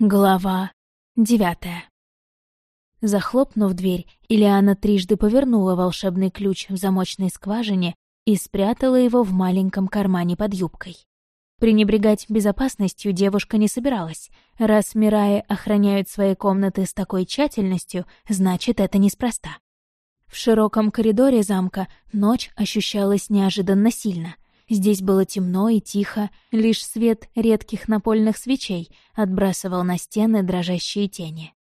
Глава девятая. Захлопнув дверь, Ильяна трижды повернула волшебный ключ в замочной скважине и спрятала его в маленьком кармане под юбкой. Пренебрегать безопасностью девушка не собиралась. Раз Мираи охраняют свои комнаты с такой тщательностью, значит, это неспроста. В широком коридоре замка ночь ощущалась неожиданно сильно — Здесь было темно и тихо, лишь свет редких напольных свечей отбрасывал на стены дрожащие тени.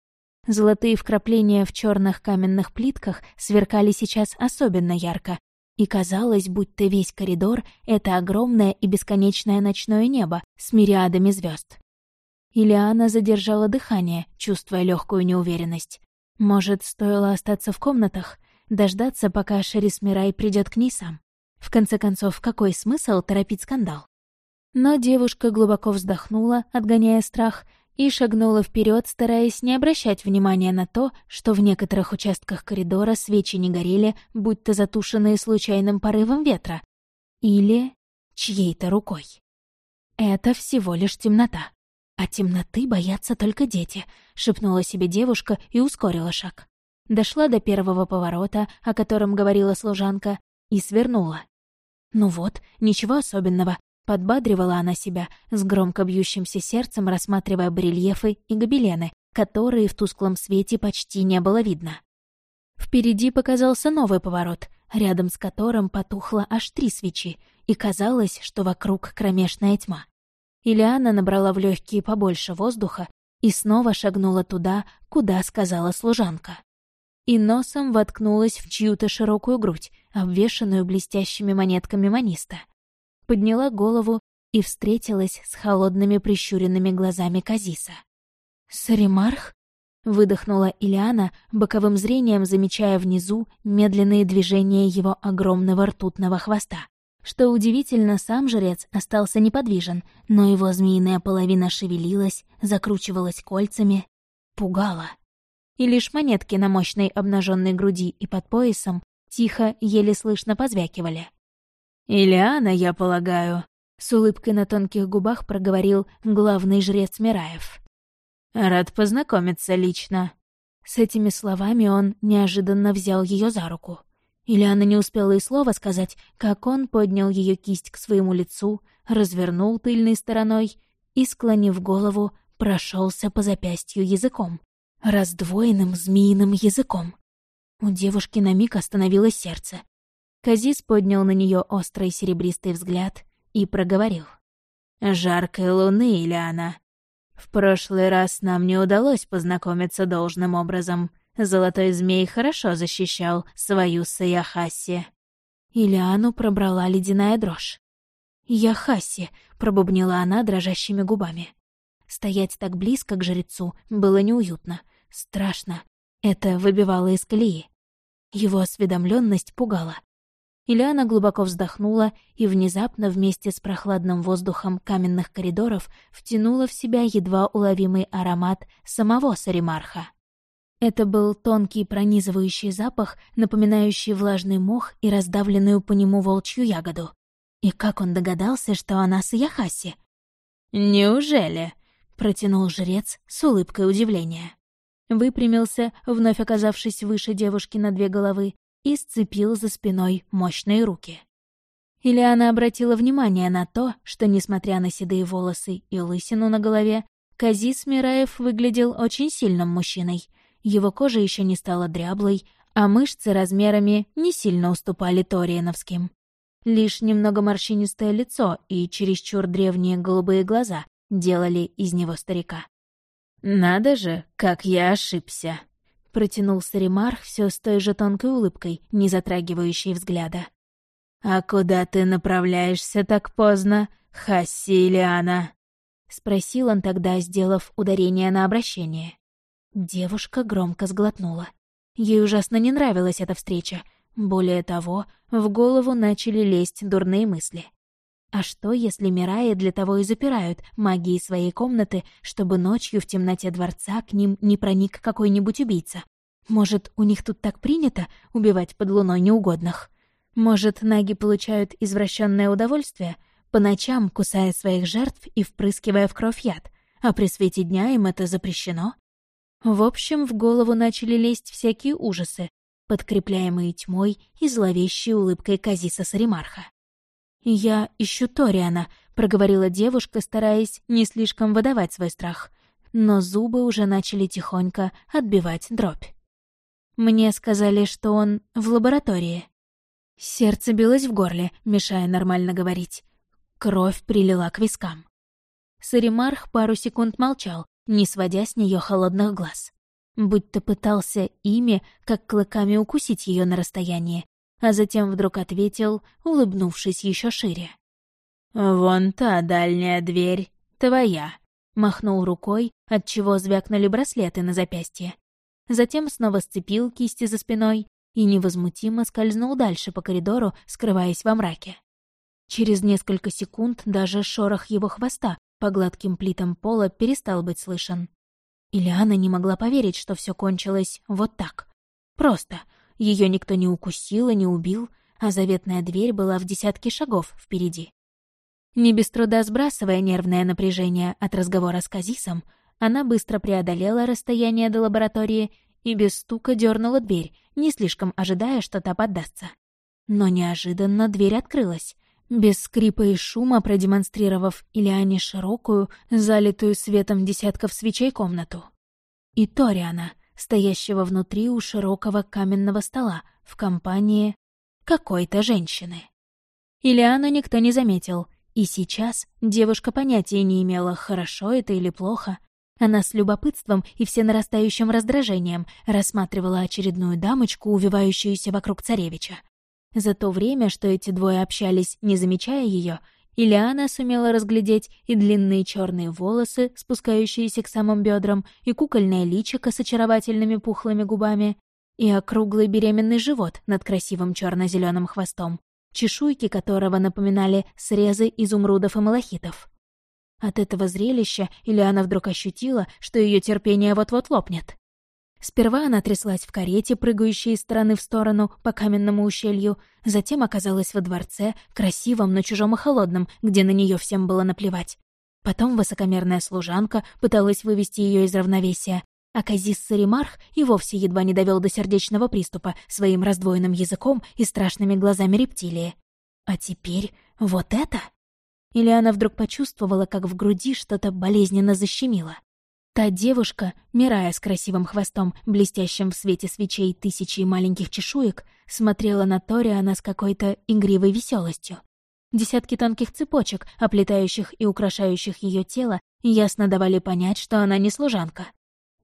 Золотые вкрапления в черных каменных плитках сверкали сейчас особенно ярко, и казалось, будто весь коридор — это огромное и бесконечное ночное небо с мириадами звезд. Илиана задержала дыхание, чувствуя легкую неуверенность. Может, стоило остаться в комнатах, дождаться, пока Шерис Мирай придет к ней сам. В конце концов, какой смысл торопить скандал? Но девушка глубоко вздохнула, отгоняя страх, и шагнула вперед, стараясь не обращать внимания на то, что в некоторых участках коридора свечи не горели, будто затушенные случайным порывом ветра. Или чьей-то рукой. Это всего лишь темнота. А темноты боятся только дети, шепнула себе девушка и ускорила шаг. Дошла до первого поворота, о котором говорила служанка, и свернула. Ну вот, ничего особенного. Подбадривала она себя, с громко бьющимся сердцем рассматривая барельефы и гобелены, которые в тусклом свете почти не было видно. Впереди показался новый поворот, рядом с которым потухло аж три свечи, и казалось, что вокруг кромешная тьма. Ильяна набрала в легкие побольше воздуха и снова шагнула туда, куда сказала служанка и носом воткнулась в чью-то широкую грудь, обвешанную блестящими монетками маниста. Подняла голову и встретилась с холодными прищуренными глазами Казиса. «Саримарх?» — выдохнула Ильяна, боковым зрением замечая внизу медленные движения его огромного ртутного хвоста. Что удивительно, сам жрец остался неподвижен, но его змеиная половина шевелилась, закручивалась кольцами, пугала и лишь монетки на мощной обнаженной груди и под поясом тихо, еле слышно позвякивали. «Илиана, я полагаю», — с улыбкой на тонких губах проговорил главный жрец Мираев. «Рад познакомиться лично». С этими словами он неожиданно взял ее за руку. Ильяна не успела и слова сказать, как он поднял ее кисть к своему лицу, развернул тыльной стороной и, склонив голову, прошелся по запястью языком раздвоенным змеиным языком. У девушки на миг остановилось сердце. Казис поднял на нее острый серебристый взгляд и проговорил. «Жаркой луны, Ильяна. В прошлый раз нам не удалось познакомиться должным образом. Золотой змей хорошо защищал свою Саяхаси». Ильяну пробрала ледяная дрожь. «Яхаси», — пробубнила она дрожащими губами. Стоять так близко к жрецу было неуютно — Страшно. Это выбивало из колеи. Его осведомленность пугала. Ильяна глубоко вздохнула и внезапно вместе с прохладным воздухом каменных коридоров втянула в себя едва уловимый аромат самого Саримарха. Это был тонкий пронизывающий запах, напоминающий влажный мох и раздавленную по нему волчью ягоду. И как он догадался, что она с Яхаси? «Неужели?» — протянул жрец с улыбкой удивления выпрямился, вновь оказавшись выше девушки на две головы, и сцепил за спиной мощные руки. Ильяна обратила внимание на то, что, несмотря на седые волосы и лысину на голове, Казис Мираев выглядел очень сильным мужчиной. Его кожа еще не стала дряблой, а мышцы размерами не сильно уступали Ториеновским. Лишь немного морщинистое лицо и чересчур древние голубые глаза делали из него старика. «Надо же, как я ошибся!» — протянул Саримар все с той же тонкой улыбкой, не затрагивающей взгляда. «А куда ты направляешься так поздно, Хассилиана?» — спросил он тогда, сделав ударение на обращение. Девушка громко сглотнула. Ей ужасно не нравилась эта встреча. Более того, в голову начали лезть дурные мысли. А что, если Мираи для того и запирают магии своей комнаты, чтобы ночью в темноте дворца к ним не проник какой-нибудь убийца? Может, у них тут так принято убивать под луной неугодных? Может, наги получают извращенное удовольствие, по ночам кусая своих жертв и впрыскивая в кровь яд, а при свете дня им это запрещено. В общем, в голову начали лезть всякие ужасы, подкрепляемые тьмой и зловещей улыбкой Казиса Саримарха. «Я ищу Ториана», — проговорила девушка, стараясь не слишком выдавать свой страх. Но зубы уже начали тихонько отбивать дробь. Мне сказали, что он в лаборатории. Сердце билось в горле, мешая нормально говорить. Кровь прилила к вискам. Саримарх пару секунд молчал, не сводя с нее холодных глаз. Будто пытался ими, как клыками, укусить ее на расстоянии, а затем вдруг ответил, улыбнувшись еще шире. «Вон та дальняя дверь, твоя», — махнул рукой, отчего звякнули браслеты на запястье. Затем снова сцепил кисти за спиной и невозмутимо скользнул дальше по коридору, скрываясь во мраке. Через несколько секунд даже шорох его хвоста по гладким плитам пола перестал быть слышен. Ильяна не могла поверить, что все кончилось вот так. Просто. Ее никто не укусил и не убил, а заветная дверь была в десятке шагов впереди. Не без труда сбрасывая нервное напряжение от разговора с Казисом, она быстро преодолела расстояние до лаборатории и без стука дернула дверь, не слишком ожидая, что та поддастся. Но неожиданно дверь открылась, без скрипа и шума продемонстрировав Ильяне широкую, залитую светом десятков свечей комнату. И Ториана, стоящего внутри у широкого каменного стола, в компании какой-то женщины. Ильяну никто не заметил, и сейчас девушка понятия не имела, хорошо это или плохо. Она с любопытством и всенарастающим раздражением рассматривала очередную дамочку, увивающуюся вокруг царевича. За то время, что эти двое общались, не замечая ее, Ильяна сумела разглядеть и длинные черные волосы, спускающиеся к самым бедрам, и кукольное личико с очаровательными пухлыми губами, и округлый беременный живот над красивым черно зеленым хвостом, чешуйки которого напоминали срезы изумрудов и малахитов. От этого зрелища Ильяна вдруг ощутила, что ее терпение вот-вот лопнет. Сперва она тряслась в карете, прыгающей из стороны в сторону по каменному ущелью, затем оказалась во дворце, красивом, но чужом и холодном, где на нее всем было наплевать. Потом высокомерная служанка пыталась вывести ее из равновесия, а Казис Саримарх и вовсе едва не довел до сердечного приступа своим раздвоенным языком и страшными глазами рептилии. А теперь вот это? Или она вдруг почувствовала, как в груди что-то болезненно защемило. Та девушка, Мирая с красивым хвостом, блестящим в свете свечей тысячи маленьких чешуек, смотрела на Ториана с какой-то игривой веселостью. Десятки тонких цепочек, оплетающих и украшающих ее тело, ясно давали понять, что она не служанка.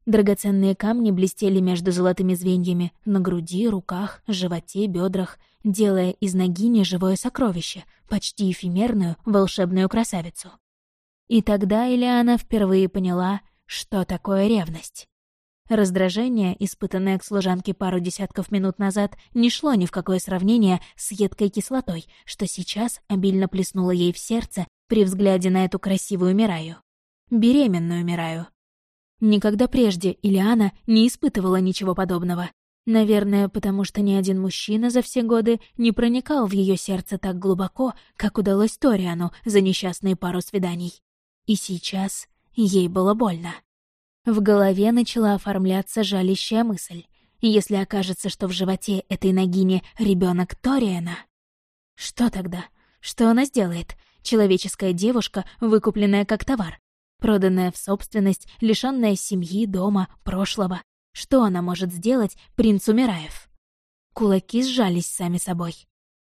Драгоценные камни блестели между золотыми звеньями на груди, руках, животе, бедрах, делая из ногини живое сокровище, почти эфемерную волшебную красавицу. И тогда Элиана впервые поняла, что такое ревность? Раздражение, испытанное к служанке пару десятков минут назад, не шло ни в какое сравнение с едкой кислотой, что сейчас обильно плеснуло ей в сердце при взгляде на эту красивую Мираю. Беременную Мираю. Никогда прежде Илиана не испытывала ничего подобного. Наверное, потому что ни один мужчина за все годы не проникал в ее сердце так глубоко, как удалось Ториану за несчастные пару свиданий. И сейчас Ей было больно. В голове начала оформляться жалящая мысль. Если окажется, что в животе этой ногини ребенок Ториана... Что тогда? Что она сделает? Человеческая девушка, выкупленная как товар, проданная в собственность, лишённая семьи, дома, прошлого. Что она может сделать принцу Мираев? Кулаки сжались сами собой.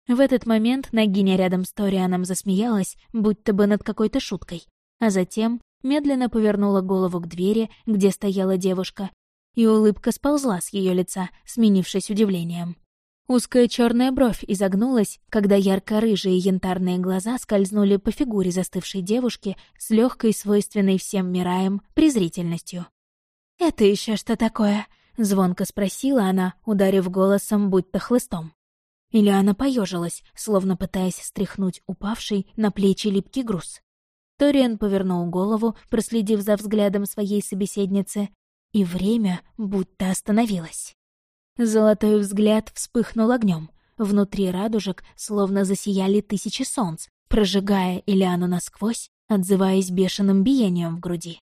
В этот момент Нагиня рядом с Торианом засмеялась, будто бы над какой-то шуткой, а затем медленно повернула голову к двери, где стояла девушка, и улыбка сползла с ее лица, сменившись удивлением. Узкая черная бровь изогнулась, когда ярко-рыжие янтарные глаза скользнули по фигуре застывшей девушки с легкой, свойственной всем мираем, презрительностью. «Это еще что такое?» — звонко спросила она, ударив голосом, будто хлыстом. Или она поежилась, словно пытаясь стряхнуть упавший на плечи липкий груз. Ториан повернул голову, проследив за взглядом своей собеседницы, и время будто остановилось. Золотой взгляд вспыхнул огнем. Внутри радужек словно засияли тысячи солнц, прожигая Ильяну насквозь, отзываясь бешеным биением в груди.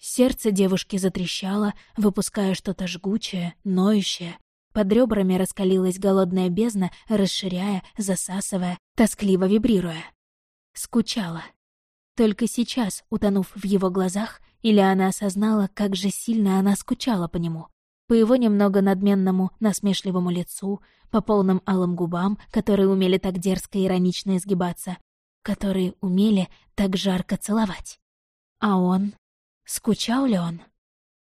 Сердце девушки затрещало, выпуская что-то жгучее, ноющее. Под ребрами раскалилась голодная бездна, расширяя, засасывая, тоскливо вибрируя. Скучала. Только сейчас, утонув в его глазах, Ильяна осознала, как же сильно она скучала по нему. По его немного надменному, насмешливому лицу, по полным алым губам, которые умели так дерзко и иронично изгибаться, которые умели так жарко целовать. А он... Скучал ли он?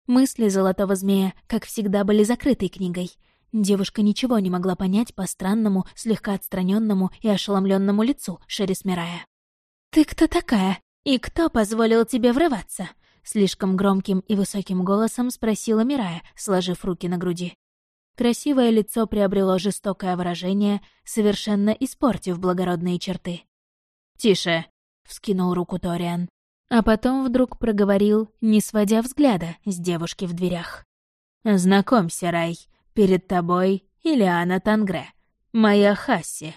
Мысли золотого змея, как всегда, были закрытой книгой. Девушка ничего не могла понять по странному, слегка отстраненному и ошеломленному лицу Шерис Мирая. «Ты кто такая? И кто позволил тебе врываться?» Слишком громким и высоким голосом спросила Мирая, сложив руки на груди. Красивое лицо приобрело жестокое выражение, совершенно испортив благородные черты. «Тише!» — вскинул руку Ториан. А потом вдруг проговорил, не сводя взгляда с девушки в дверях. «Знакомься, Рай, перед тобой Илиана Тангре, моя Хасси.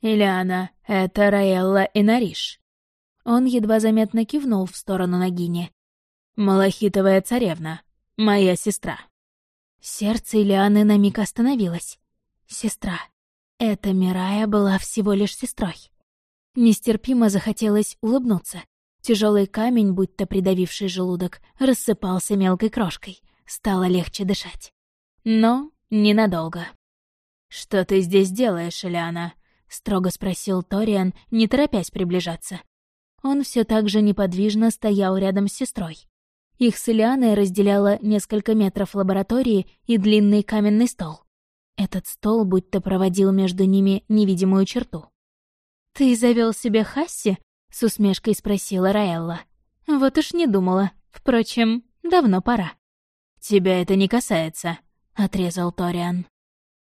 Илиана — это Раэлла Инариш». Он едва заметно кивнул в сторону Нагини. «Малахитовая царевна, моя сестра». Сердце Илианы на миг остановилось. Сестра. Эта Мирая была всего лишь сестрой. Нестерпимо захотелось улыбнуться. Тяжелый камень, будто придавивший желудок, рассыпался мелкой крошкой. Стало легче дышать. Но ненадолго. «Что ты здесь делаешь, Элиана?» — строго спросил Ториан, не торопясь приближаться. Он все так же неподвижно стоял рядом с сестрой. Их с Элианой разделяло несколько метров лаборатории и длинный каменный стол. Этот стол будто проводил между ними невидимую черту. «Ты завел себе Хасси?» — с усмешкой спросила Раэлла. «Вот уж не думала. Впрочем, давно пора». «Тебя это не касается», — отрезал Ториан.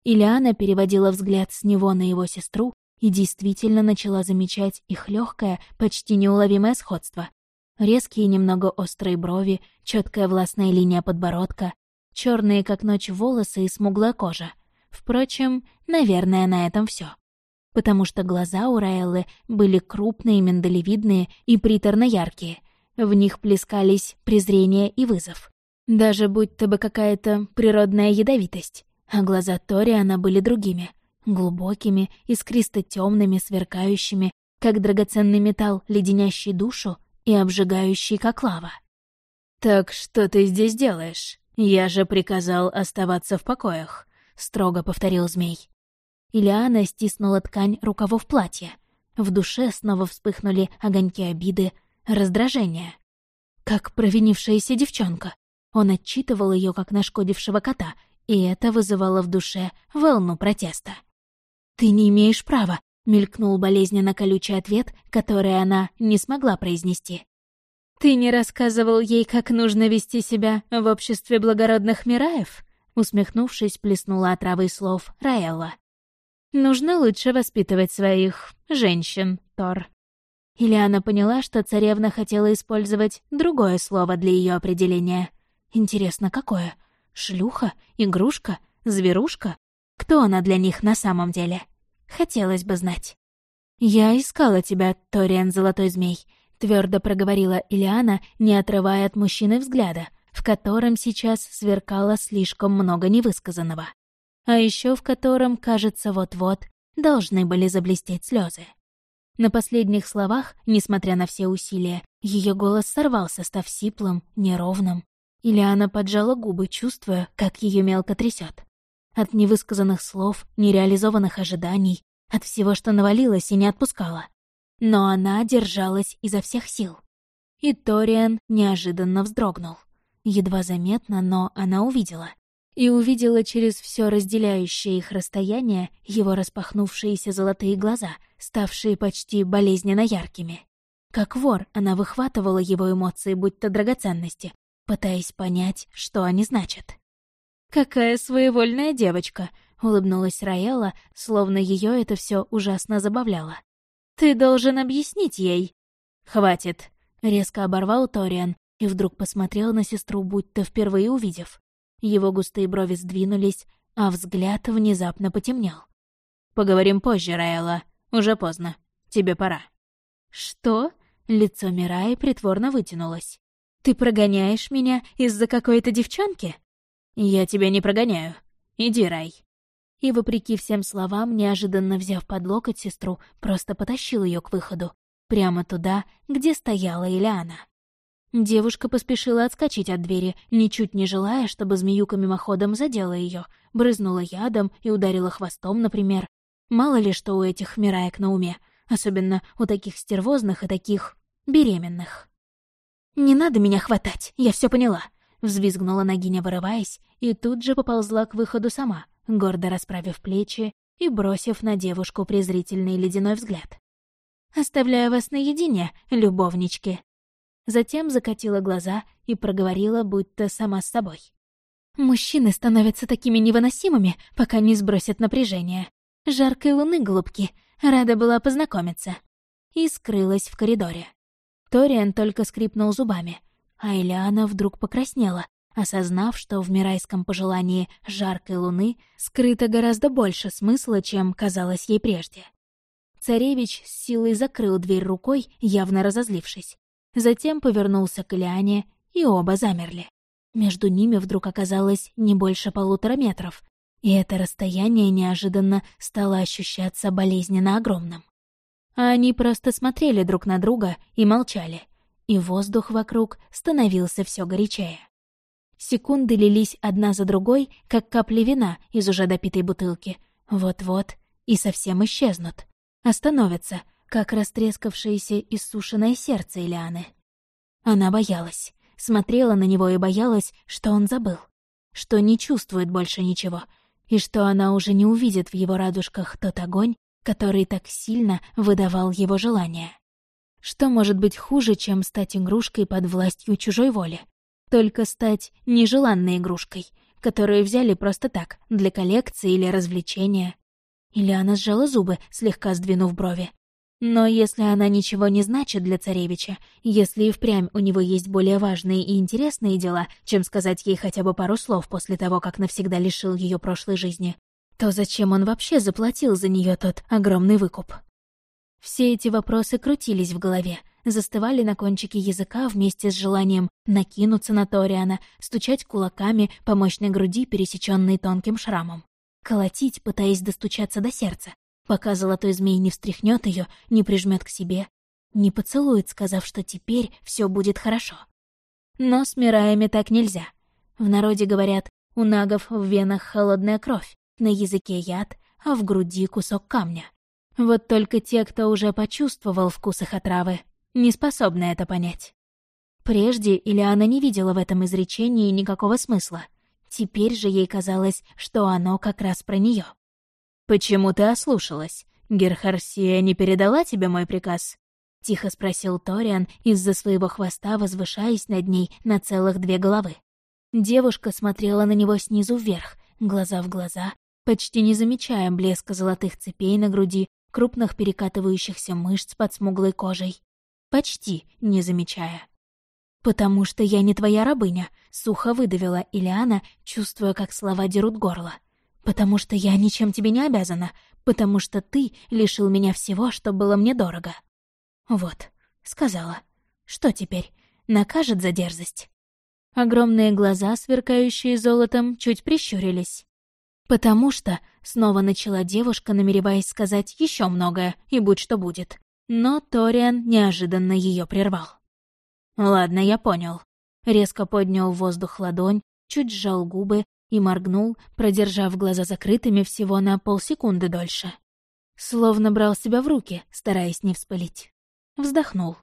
Ильяна переводила взгляд с него на его сестру и действительно начала замечать их легкое, почти неуловимое сходство. Резкие немного острые брови, четкая властная линия подбородка, черные как ночь волосы и смуглая кожа. Впрочем, наверное, на этом все потому что глаза у Раэллы были крупные, миндалевидные и приторно яркие. В них плескались презрение и вызов. Даже будь-то бы какая-то природная ядовитость. А глаза Ториана были другими. Глубокими, искристо темными сверкающими, как драгоценный металл, леденящий душу и обжигающий, как лава. «Так что ты здесь делаешь? Я же приказал оставаться в покоях», — строго повторил змей. Ильяна стиснула ткань рукавов платья. В душе снова вспыхнули огоньки обиды, раздражения. Как провинившаяся девчонка. Он отчитывал ее как нашкодившего кота, и это вызывало в душе волну протеста. «Ты не имеешь права», — мелькнул болезненно колючий ответ, который она не смогла произнести. «Ты не рассказывал ей, как нужно вести себя в обществе благородных Мираев?» Усмехнувшись, плеснула отравой слов Раэлла. Нужно лучше воспитывать своих женщин, Тор. Ильяна поняла, что царевна хотела использовать другое слово для ее определения. Интересно, какое? Шлюха? Игрушка? Зверушка? Кто она для них на самом деле? Хотелось бы знать. «Я искала тебя, Ториан Золотой Змей», — твердо проговорила Ильяна, не отрывая от мужчины взгляда, в котором сейчас сверкало слишком много невысказанного а еще в котором, кажется, вот-вот должны были заблестеть слезы. На последних словах, несмотря на все усилия, ее голос сорвался, став сиплым, неровным. Или она поджала губы, чувствуя, как ее мелко трясет. От невысказанных слов, нереализованных ожиданий, от всего, что навалилось и не отпускало. Но она держалась изо всех сил. И Ториан неожиданно вздрогнул. Едва заметно, но она увидела и увидела через все разделяющее их расстояние его распахнувшиеся золотые глаза, ставшие почти болезненно яркими. Как вор, она выхватывала его эмоции, будь то драгоценности, пытаясь понять, что они значат. «Какая своевольная девочка!» — улыбнулась Раэла, словно ее это все ужасно забавляло. «Ты должен объяснить ей!» «Хватит!» — резко оборвал Ториан и вдруг посмотрел на сестру, будто впервые увидев. Его густые брови сдвинулись, а взгляд внезапно потемнел. «Поговорим позже, Раэла. Уже поздно. Тебе пора». «Что?» — лицо Мираи притворно вытянулось. Ты прогоняешь меня из-за какой-то девчонки?» «Я тебя не прогоняю. Иди, Рай». И, вопреки всем словам, неожиданно взяв под локоть сестру, просто потащил ее к выходу, прямо туда, где стояла Ильяна. Девушка поспешила отскочить от двери, ничуть не желая, чтобы змеюка мимоходом задела ее, брызнула ядом и ударила хвостом, например. Мало ли что у этих мираек на уме, особенно у таких стервозных и таких беременных. «Не надо меня хватать, я все поняла», — взвизгнула Нагиня, вырываясь, и тут же поползла к выходу сама, гордо расправив плечи и бросив на девушку презрительный ледяной взгляд. «Оставляю вас наедине, любовнички», затем закатила глаза и проговорила, будто сама с собой. «Мужчины становятся такими невыносимыми, пока не сбросят напряжение. Жаркой луны, голубки, рада была познакомиться». И скрылась в коридоре. Ториан только скрипнул зубами, а Элиана вдруг покраснела, осознав, что в мирайском пожелании жаркой луны скрыто гораздо больше смысла, чем казалось ей прежде. Царевич с силой закрыл дверь рукой, явно разозлившись затем повернулся к Лиане, и оба замерли. Между ними вдруг оказалось не больше полутора метров, и это расстояние неожиданно стало ощущаться болезненно огромным. А они просто смотрели друг на друга и молчали, и воздух вокруг становился все горячее. Секунды лились одна за другой, как капли вина из уже допитой бутылки. Вот-вот и совсем исчезнут. Остановятся, как растрескавшееся иссушенное сердце Ильяны. Она боялась, смотрела на него и боялась, что он забыл, что не чувствует больше ничего, и что она уже не увидит в его радужках тот огонь, который так сильно выдавал его желание. Что может быть хуже, чем стать игрушкой под властью чужой воли? Только стать нежеланной игрушкой, которую взяли просто так, для коллекции или развлечения. Или она сжала зубы, слегка сдвинув брови. Но если она ничего не значит для царевича, если и впрямь у него есть более важные и интересные дела, чем сказать ей хотя бы пару слов после того, как навсегда лишил ее прошлой жизни, то зачем он вообще заплатил за нее тот огромный выкуп? Все эти вопросы крутились в голове, застывали на кончике языка вместе с желанием накинуться на Ториана, стучать кулаками по мощной груди, пересеченной тонким шрамом. Колотить, пытаясь достучаться до сердца, пока золотой змей не встряхнет ее, не прижмет к себе, не поцелует, сказав, что теперь все будет хорошо. Но с Мираями так нельзя. В народе говорят, у нагов в венах холодная кровь, на языке яд, а в груди кусок камня. Вот только те, кто уже почувствовал вкус их отравы, не способны это понять. Прежде Ильяна не видела в этом изречении никакого смысла. Теперь же ей казалось, что оно как раз про нее. «Почему ты ослушалась? Герхарсия не передала тебе мой приказ?» — тихо спросил Ториан, из-за своего хвоста возвышаясь над ней на целых две головы. Девушка смотрела на него снизу вверх, глаза в глаза, почти не замечая блеска золотых цепей на груди, крупных перекатывающихся мышц под смуглой кожей. Почти не замечая. «Потому что я не твоя рабыня», — сухо выдавила Ильяна, чувствуя, как слова дерут горло. Потому что я ничем тебе не обязана, потому что ты лишил меня всего, что было мне дорого. Вот, сказала. Что теперь? Накажет за дерзость? Огромные глаза, сверкающие золотом, чуть прищурились. «Потому что...» — снова начала девушка, намереваясь сказать еще многое, и будь что будет. Но Ториан неожиданно ее прервал. «Ладно, я понял». Резко поднял в воздух ладонь, чуть сжал губы и моргнул, продержав глаза закрытыми всего на полсекунды дольше. Словно брал себя в руки, стараясь не вспылить. Вздохнул.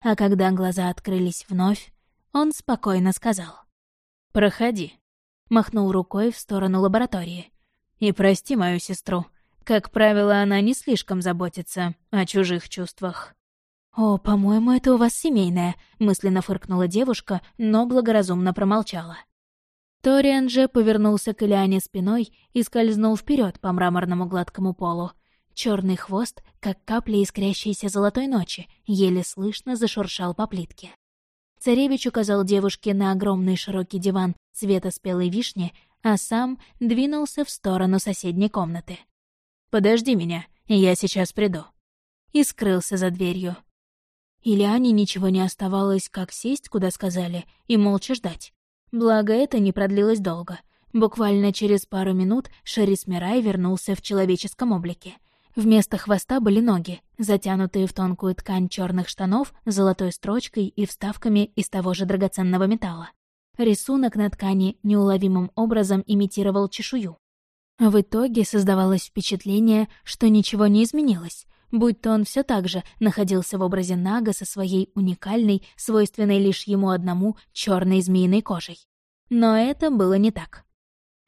А когда глаза открылись вновь, он спокойно сказал. «Проходи», — махнул рукой в сторону лаборатории. «И прости мою сестру. Как правило, она не слишком заботится о чужих чувствах». «О, по-моему, это у вас семейное», — мысленно фыркнула девушка, но благоразумно промолчала. Ториан же повернулся к Ильяне спиной и скользнул вперед по мраморному гладкому полу. Черный хвост, как капли искрящейся золотой ночи, еле слышно зашуршал по плитке. Царевич указал девушке на огромный широкий диван цвета спелой вишни, а сам двинулся в сторону соседней комнаты. «Подожди меня, я сейчас приду». И скрылся за дверью. Ильяне ничего не оставалось, как сесть, куда сказали, и молча ждать. Благо, это не продлилось долго. Буквально через пару минут Шерис Мирай вернулся в человеческом облике. Вместо хвоста были ноги, затянутые в тонкую ткань черных штанов золотой строчкой и вставками из того же драгоценного металла. Рисунок на ткани неуловимым образом имитировал чешую. В итоге создавалось впечатление, что ничего не изменилось, будь то он все так же находился в образе Нага со своей уникальной, свойственной лишь ему одному, черной змеиной кожей. Но это было не так.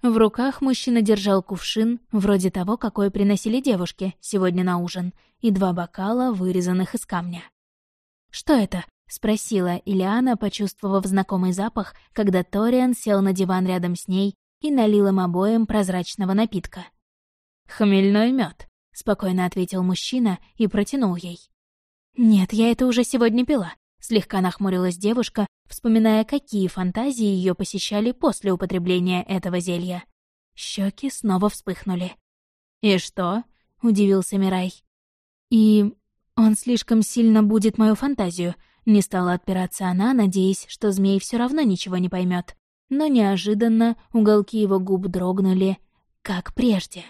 В руках мужчина держал кувшин, вроде того, какой приносили девушке сегодня на ужин, и два бокала, вырезанных из камня. «Что это?» — спросила Ильяна, почувствовав знакомый запах, когда Ториан сел на диван рядом с ней и налил им обоим прозрачного напитка. «Хмельной мед, спокойно ответил мужчина и протянул ей. «Нет, я это уже сегодня пила», — слегка нахмурилась девушка, вспоминая, какие фантазии ее посещали после употребления этого зелья. Щеки снова вспыхнули. «И что?» — удивился Мирай. «И он слишком сильно будет мою фантазию», — не стала отпираться она, надеясь, что змей все равно ничего не поймет. Но неожиданно уголки его губ дрогнули, как прежде.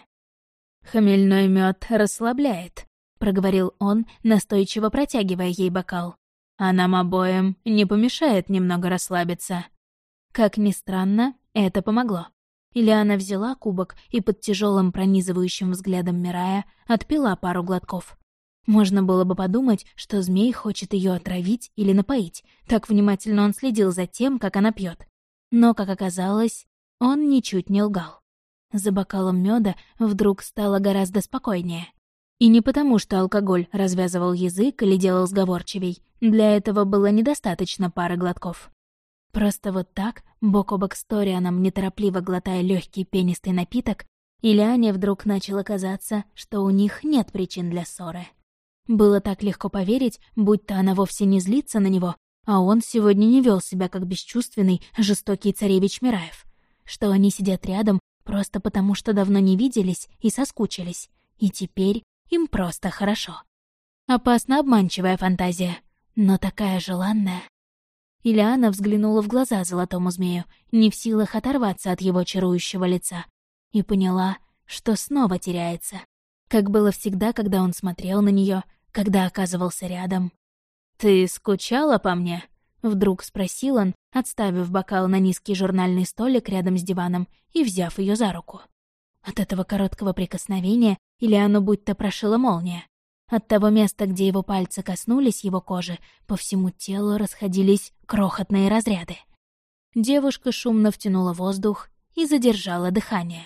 «Хмельной мед расслабляет», — проговорил он, настойчиво протягивая ей бокал. «А нам обоим не помешает немного расслабиться». Как ни странно, это помогло. Ильяна взяла кубок и под тяжелым пронизывающим взглядом Мирая отпила пару глотков. Можно было бы подумать, что змей хочет ее отравить или напоить. Так внимательно он следил за тем, как она пьет. Но, как оказалось, он ничуть не лгал. За бокалом меда вдруг стало гораздо спокойнее. И не потому, что алкоголь развязывал язык или делал сговорчивей. Для этого было недостаточно пары глотков. Просто вот так, бок о бок с Торианом, неторопливо глотая легкий пенистый напиток, Ильяне вдруг начало казаться, что у них нет причин для ссоры. Было так легко поверить, будь то она вовсе не злится на него, а он сегодня не вел себя как бесчувственный, жестокий царевич Мираев. Что они сидят рядом Просто потому, что давно не виделись и соскучились. И теперь им просто хорошо. Опасно обманчивая фантазия, но такая желанная. Ильяна взглянула в глаза золотому змею, не в силах оторваться от его чарующего лица, и поняла, что снова теряется. Как было всегда, когда он смотрел на нее, когда оказывался рядом. «Ты скучала по мне?» Вдруг спросил он, отставив бокал на низкий журнальный столик рядом с диваном и взяв ее за руку. От этого короткого прикосновения Ильяну будто прошила молния. От того места, где его пальцы коснулись его кожи, по всему телу расходились крохотные разряды. Девушка шумно втянула воздух и задержала дыхание.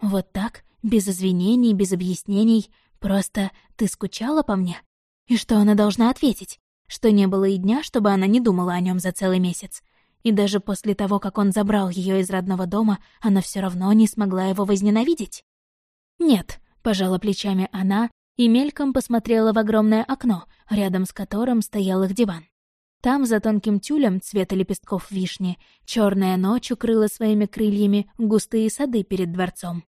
Вот так, без извинений, без объяснений, просто «ты скучала по мне?» И что она должна ответить? что не было и дня, чтобы она не думала о нем за целый месяц. И даже после того, как он забрал ее из родного дома, она все равно не смогла его возненавидеть. «Нет», — пожала плечами она и мельком посмотрела в огромное окно, рядом с которым стоял их диван. Там, за тонким тюлем цвета лепестков вишни, черная ночь укрыла своими крыльями густые сады перед дворцом.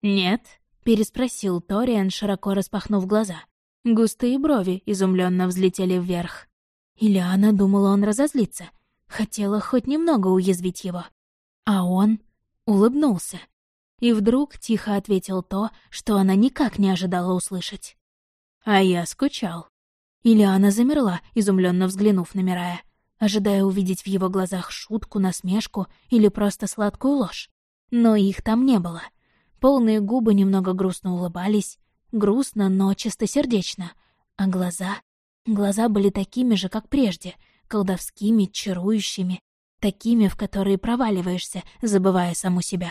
«Нет?» — переспросил Ториан, широко распахнув глаза. Густые брови изумленно взлетели вверх. Или она думала, он разозлится. Хотела хоть немного уязвить его. А он улыбнулся. И вдруг тихо ответил то, что она никак не ожидала услышать. «А я скучал». Или она замерла, изумленно взглянув на Мирая, ожидая увидеть в его глазах шутку, насмешку или просто сладкую ложь. Но их там не было. Полные губы немного грустно улыбались, Грустно, но чистосердечно. А глаза... Глаза были такими же, как прежде, колдовскими, чарующими, такими, в которые проваливаешься, забывая саму себя.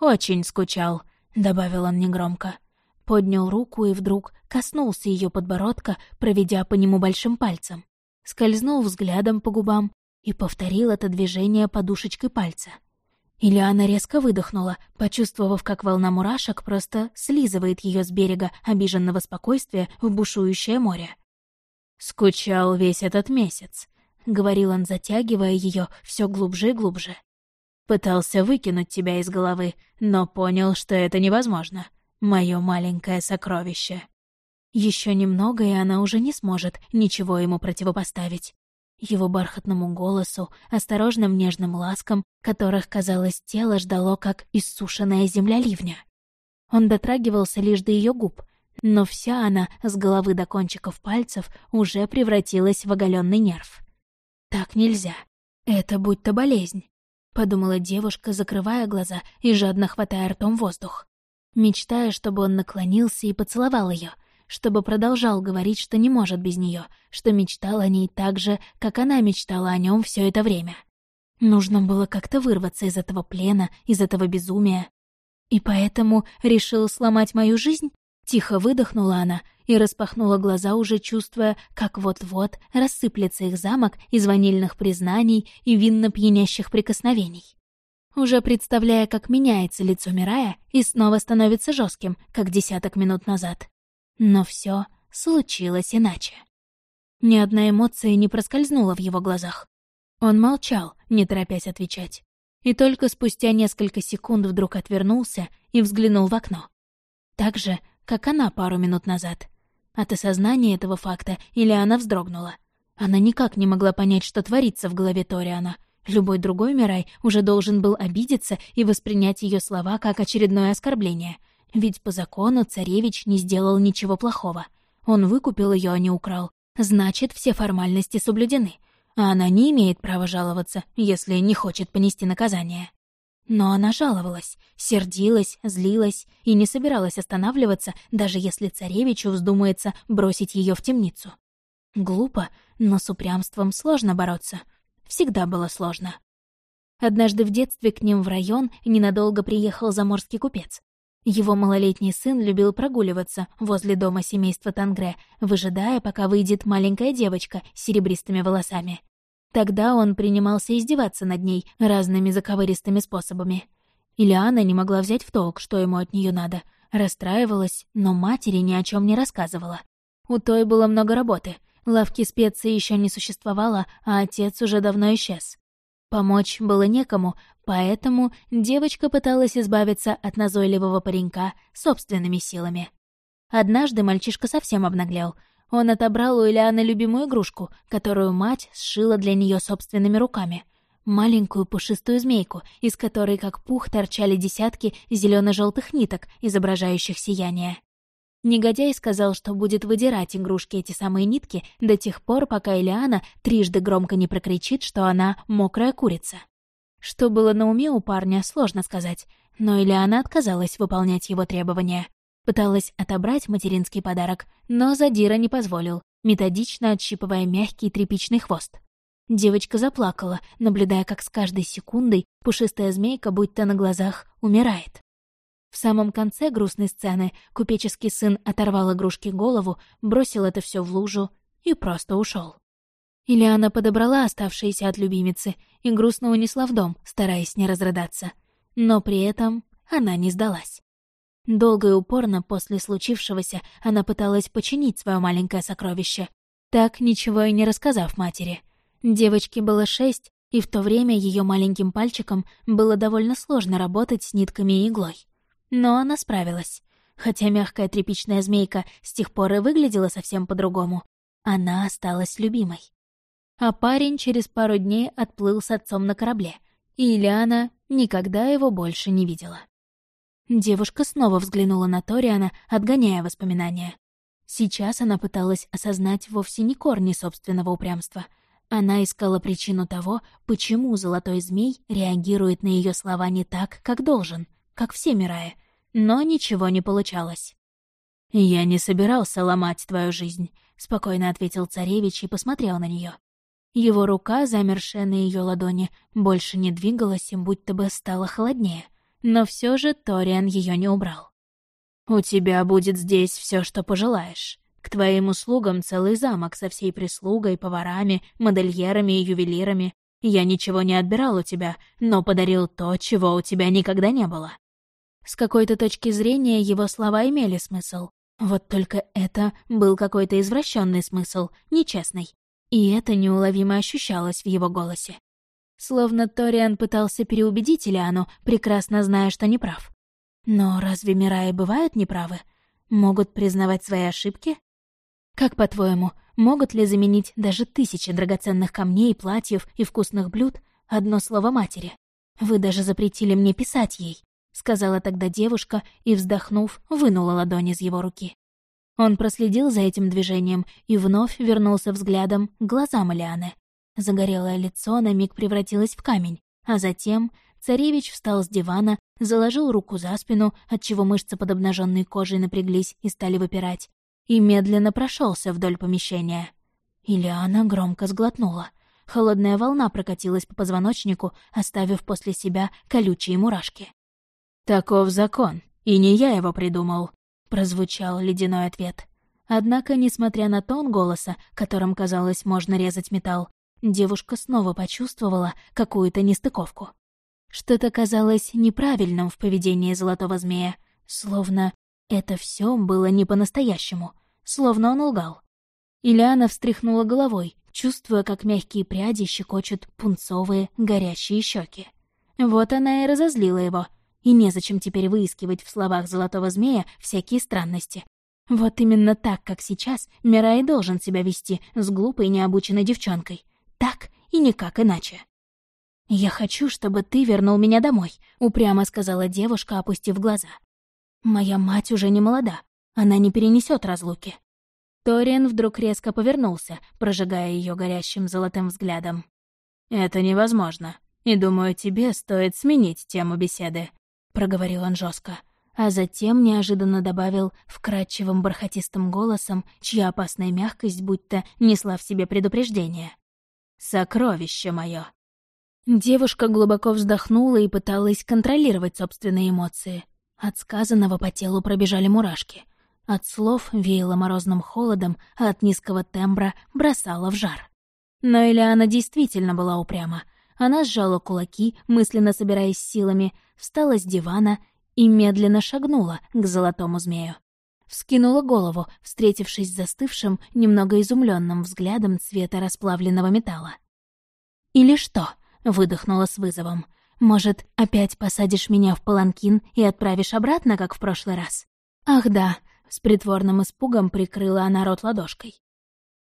«Очень скучал», — добавил он негромко. Поднял руку и вдруг коснулся ее подбородка, проведя по нему большим пальцем. Скользнул взглядом по губам и повторил это движение подушечкой пальца. Или она резко выдохнула, почувствовав, как волна мурашек просто слизывает ее с берега обиженного спокойствия в бушующее море. «Скучал весь этот месяц», — говорил он, затягивая ее все глубже и глубже. «Пытался выкинуть тебя из головы, но понял, что это невозможно. Мое маленькое сокровище». Еще немного, и она уже не сможет ничего ему противопоставить. Его бархатному голосу, осторожным нежным ласкам, которых, казалось, тело ждало, как иссушенная земля ливня. Он дотрагивался лишь до ее губ, но вся она, с головы до кончиков пальцев, уже превратилась в оголенный нерв. Так нельзя. Это будто болезнь, подумала девушка, закрывая глаза и жадно хватая ртом воздух, мечтая, чтобы он наклонился и поцеловал ее, чтобы продолжал говорить, что не может без нее, что мечтал о ней так же, как она мечтала о нем все это время. Нужно было как-то вырваться из этого плена, из этого безумия. И поэтому решил сломать мою жизнь? Тихо выдохнула она и распахнула глаза, уже чувствуя, как вот-вот рассыплется их замок из ванильных признаний и винно-пьянящих прикосновений. Уже представляя, как меняется лицо Мирая и снова становится жестким, как десяток минут назад. Но все случилось иначе. Ни одна эмоция не проскользнула в его глазах. Он молчал, не торопясь отвечать. И только спустя несколько секунд вдруг отвернулся и взглянул в окно. Так же, как она пару минут назад. От осознания этого факта Ильяна вздрогнула. Она никак не могла понять, что творится в голове Ториана. Любой другой Мирай уже должен был обидеться и воспринять ее слова как очередное оскорбление. Ведь по закону царевич не сделал ничего плохого. Он выкупил ее, а не украл. Значит, все формальности соблюдены. А она не имеет права жаловаться, если не хочет понести наказание. Но она жаловалась, сердилась, злилась и не собиралась останавливаться, даже если царевичу вздумается бросить ее в темницу. Глупо, но с упрямством сложно бороться. Всегда было сложно. Однажды в детстве к ним в район ненадолго приехал заморский купец. Его малолетний сын любил прогуливаться возле дома семейства Тангре, выжидая, пока выйдет маленькая девочка с серебристыми волосами. Тогда он принимался издеваться над ней разными заковыристыми способами. Ильяна не могла взять в толк, что ему от нее надо. Расстраивалась, но матери ни о чем не рассказывала. У той было много работы. Лавки специй еще не существовало, а отец уже давно исчез. Помочь было некому, поэтому девочка пыталась избавиться от назойливого паренька собственными силами. Однажды мальчишка совсем обнаглел — он отобрал у Ильяны любимую игрушку, которую мать сшила для нее собственными руками. Маленькую пушистую змейку, из которой как пух торчали десятки зелено желтых ниток, изображающих сияние. Негодяй сказал, что будет выдирать игрушки эти самые нитки до тех пор, пока Ильяна трижды громко не прокричит, что она мокрая курица. Что было на уме у парня, сложно сказать, но Ильяна отказалась выполнять его требования. Пыталась отобрать материнский подарок, но Задира не позволил, методично отщипывая мягкий тряпичный хвост. Девочка заплакала, наблюдая, как с каждой секундой пушистая змейка, будь-то на глазах, умирает. В самом конце грустной сцены купеческий сын оторвал игрушке голову, бросил это все в лужу и просто ушел. Ильяна подобрала оставшиеся от любимицы и грустно унесла в дом, стараясь не разрыдаться. Но при этом она не сдалась. Долго и упорно после случившегося она пыталась починить свое маленькое сокровище, так ничего и не рассказав матери. Девочке было шесть, и в то время ее маленьким пальчиком было довольно сложно работать с нитками и иглой. Но она справилась. Хотя мягкая тряпичная змейка с тех пор и выглядела совсем по-другому. Она осталась любимой. А парень через пару дней отплыл с отцом на корабле, и Ильяна никогда его больше не видела. Девушка снова взглянула на Ториана, отгоняя воспоминания. Сейчас она пыталась осознать вовсе не корни собственного упрямства. Она искала причину того, почему золотой змей реагирует на ее слова не так, как должен, как все Мирая. Но ничего не получалось. «Я не собирался ломать твою жизнь», — спокойно ответил царевич и посмотрел на нее. Его рука, замершая на ее ладони, больше не двигалась и будто бы стала холоднее но все же Ториан ее не убрал. «У тебя будет здесь все, что пожелаешь. К твоим услугам целый замок со всей прислугой, поварами, модельерами и ювелирами. Я ничего не отбирал у тебя, но подарил то, чего у тебя никогда не было». С какой-то точки зрения его слова имели смысл. Вот только это был какой-то извращенный смысл, нечестный. И это неуловимо ощущалось в его голосе. Словно Ториан пытался переубедить Ильяну, прекрасно зная, что неправ. Но разве Мираи бывают неправы? Могут признавать свои ошибки? Как, по-твоему, могут ли заменить даже тысячи драгоценных камней, платьев и вкусных блюд одно слово матери? Вы даже запретили мне писать ей, — сказала тогда девушка и, вздохнув, вынула ладонь из его руки. Он проследил за этим движением и вновь вернулся взглядом к глазам Элианы. Загорелое лицо на миг превратилось в камень, а затем царевич встал с дивана, заложил руку за спину, отчего мышцы под обнаженной кожей напряглись и стали выпирать, и медленно прошелся вдоль помещения. Ильяна громко сглотнула. Холодная волна прокатилась по позвоночнику, оставив после себя колючие мурашки. «Таков закон, и не я его придумал», — прозвучал ледяной ответ. Однако, несмотря на тон голоса, которым, казалось, можно резать металл, девушка снова почувствовала какую-то нестыковку. Что-то казалось неправильным в поведении золотого змея, словно это все было не по-настоящему, словно он лгал. Ильяна встряхнула головой, чувствуя, как мягкие пряди щекочут пунцовые, горящие щеки. Вот она и разозлила его — и незачем теперь выискивать в словах золотого змея всякие странности. Вот именно так, как сейчас, Мирай должен себя вести с глупой необученной девчонкой. Так и никак иначе. «Я хочу, чтобы ты вернул меня домой», — упрямо сказала девушка, опустив глаза. «Моя мать уже не молода, она не перенесет разлуки». Ториан вдруг резко повернулся, прожигая ее горящим золотым взглядом. «Это невозможно, и думаю, тебе стоит сменить тему беседы. — проговорил он жестко, а затем неожиданно добавил вкрадчивым бархатистым голосом, чья опасная мягкость будто несла в себе предупреждение. «Сокровище мое!» Девушка глубоко вздохнула и пыталась контролировать собственные эмоции. От сказанного по телу пробежали мурашки. От слов веяло морозным холодом, а от низкого тембра бросала в жар. Но Ильяна действительно была упряма. Она сжала кулаки, мысленно собираясь силами, встала с дивана и медленно шагнула к золотому змею. Вскинула голову, встретившись застывшим, немного изумленным взглядом цвета расплавленного металла. «Или что?» — выдохнула с вызовом. «Может, опять посадишь меня в паланкин и отправишь обратно, как в прошлый раз?» «Ах да», — с притворным испугом прикрыла она рот ладошкой.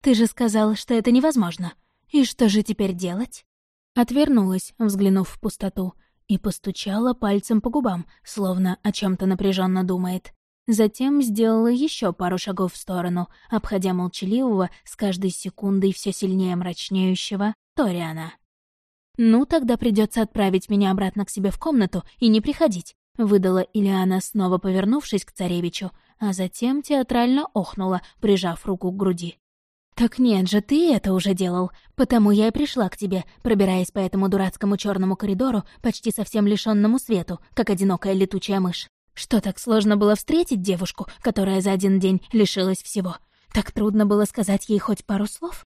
«Ты же сказал, что это невозможно. И что же теперь делать?» Отвернулась, взглянув в пустоту, и постучала пальцем по губам, словно о чем то напряженно думает. Затем сделала еще пару шагов в сторону, обходя молчаливого, с каждой секундой все сильнее мрачнеющего, Ториана. «Ну, тогда придется отправить меня обратно к себе в комнату и не приходить», — выдала Илиана, снова повернувшись к царевичу, а затем театрально охнула, прижав руку к груди. «Так нет же, ты это уже делал, потому я и пришла к тебе, пробираясь по этому дурацкому черному коридору, почти совсем лишенному свету, как одинокая летучая мышь. Что так сложно было встретить девушку, которая за один день лишилась всего? Так трудно было сказать ей хоть пару слов?»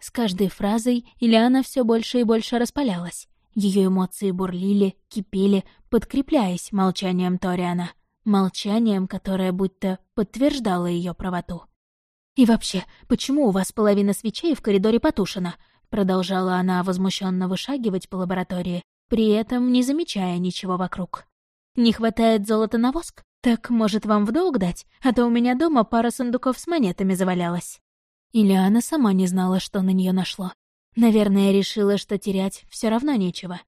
С каждой фразой Ильяна все больше и больше распалялась. Ее эмоции бурлили, кипели, подкрепляясь молчанием Ториана. Молчанием, которое будто подтверждало ее правоту. «И вообще, почему у вас половина свечей в коридоре потушена?» Продолжала она возмущенно вышагивать по лаборатории, при этом не замечая ничего вокруг. «Не хватает золота на воск? Так, может, вам в долг дать? А то у меня дома пара сундуков с монетами завалялась». Или она сама не знала, что на нее нашло. Наверное, решила, что терять все равно нечего.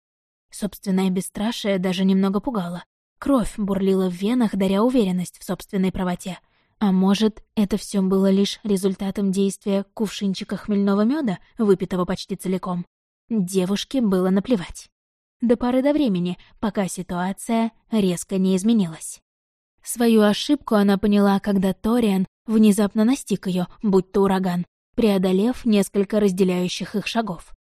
Собственное бесстрашие даже немного пугало. Кровь бурлила в венах, даря уверенность в собственной правоте. А может, это все было лишь результатом действия кувшинчика хмельного меда, выпитого почти целиком? Девушке было наплевать. До поры до времени, пока ситуация резко не изменилась. Свою ошибку она поняла, когда Ториан внезапно настиг ее, будь то ураган, преодолев несколько разделяющих их шагов.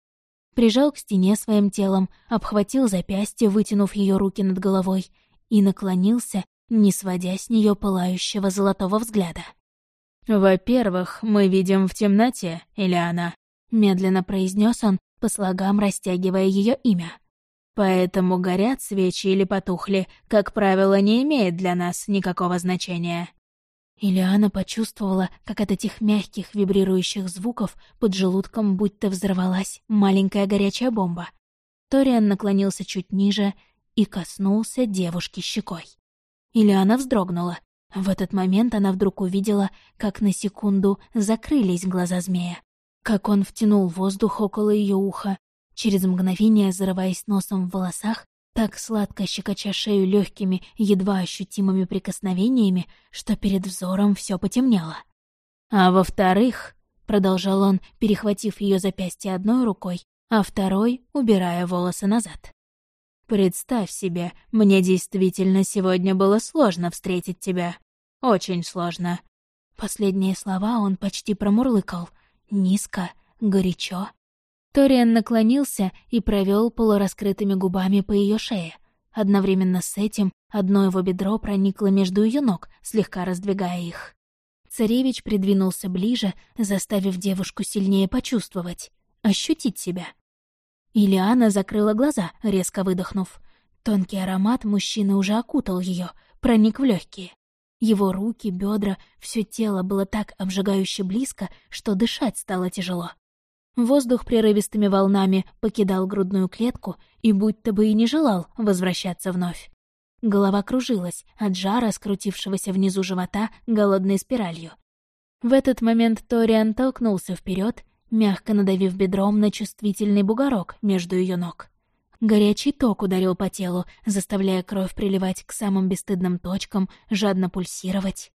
Прижал к стене своим телом, обхватил запястье, вытянув ее руки над головой, и наклонился, не сводя с нее пылающего золотого взгляда. «Во-первых, мы видим в темноте, Ильяна», — медленно произнес он, по слогам растягивая ее имя. «Поэтому горят свечи или потухли, как правило, не имеет для нас никакого значения». Ильяна почувствовала, как от этих мягких вибрирующих звуков под желудком будто взорвалась маленькая горячая бомба. Ториан наклонился чуть ниже и коснулся девушки щекой. Или она вздрогнула, В этот момент она вдруг увидела, как на секунду закрылись глаза змея, как он втянул воздух около ее уха, через мгновение зарываясь носом в волосах, так сладко щекоча шею легкими, едва ощутимыми прикосновениями, что перед взором все потемнело. А во-вторых, продолжал он, перехватив ее запястье одной рукой, а второй убирая волосы назад. Представь себе, мне действительно сегодня было сложно встретить тебя. Очень сложно. Последние слова он почти промурлыкал. Низко, горячо. Ториан наклонился и провел полураскрытыми губами по ее шее. Одновременно с этим одно его бедро проникло между ее ног, слегка раздвигая их. Царевич придвинулся ближе, заставив девушку сильнее почувствовать, ощутить себя. Ильяна закрыла глаза, резко выдохнув. Тонкий аромат мужчины уже окутал ее, проник в легкие. Его руки, бедра, все тело было так обжигающе близко, что дышать стало тяжело. Воздух прерывистыми волнами покидал грудную клетку и будто бы и не желал возвращаться вновь. Голова кружилась от жара, скрутившегося внизу живота голодной спиралью. В этот момент Ториан толкнулся вперед, мягко надавив бедром на чувствительный бугорок между ее ног. Горячий ток ударил по телу, заставляя кровь приливать к самым бесстыдным точкам, жадно пульсировать.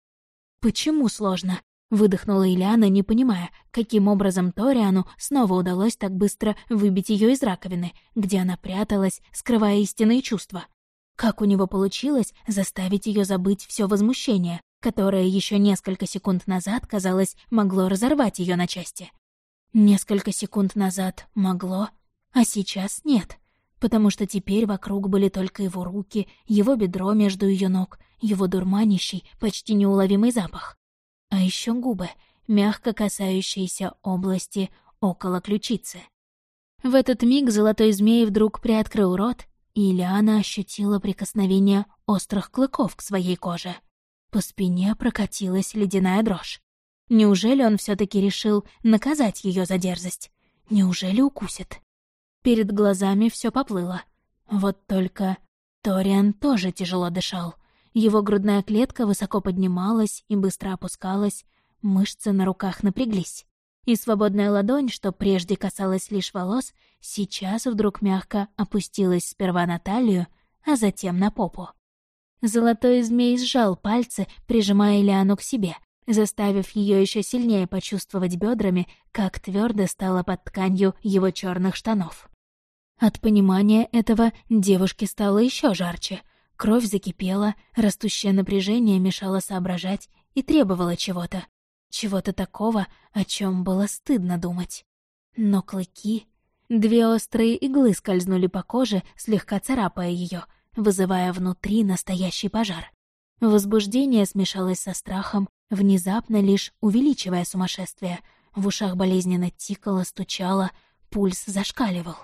«Почему сложно?» — выдохнула Ильяна, не понимая, каким образом Ториану снова удалось так быстро выбить ее из раковины, где она пряталась, скрывая истинные чувства. Как у него получилось заставить ее забыть все возмущение, которое еще несколько секунд назад, казалось, могло разорвать ее на части? Несколько секунд назад могло, а сейчас нет, потому что теперь вокруг были только его руки, его бедро между ее ног, его дурманящий, почти неуловимый запах. А еще губы, мягко касающиеся области около ключицы. В этот миг золотой змей вдруг приоткрыл рот, и Ильяна ощутила прикосновение острых клыков к своей коже. По спине прокатилась ледяная дрожь. Неужели он все таки решил наказать ее за дерзость? Неужели укусит? Перед глазами все поплыло. Вот только Ториан тоже тяжело дышал — его грудная клетка высоко поднималась и быстро опускалась, мышцы на руках напряглись. И свободная ладонь, что прежде касалась лишь волос, сейчас вдруг мягко опустилась сперва на талию, а затем на попу. Золотой змей сжал пальцы, прижимая Лиану к себе, заставив ее еще сильнее почувствовать бедрами, как твердо стало под тканью его черных штанов. От понимания этого девушке стало еще жарче — Кровь закипела, растущее напряжение мешало соображать и требовало чего-то. Чего-то такого, о чем было стыдно думать. Но клыки... Две острые иглы скользнули по коже, слегка царапая ее, вызывая внутри настоящий пожар. Возбуждение смешалось со страхом, внезапно лишь увеличивая сумасшествие. В ушах болезненно тикало, стучало, пульс зашкаливал.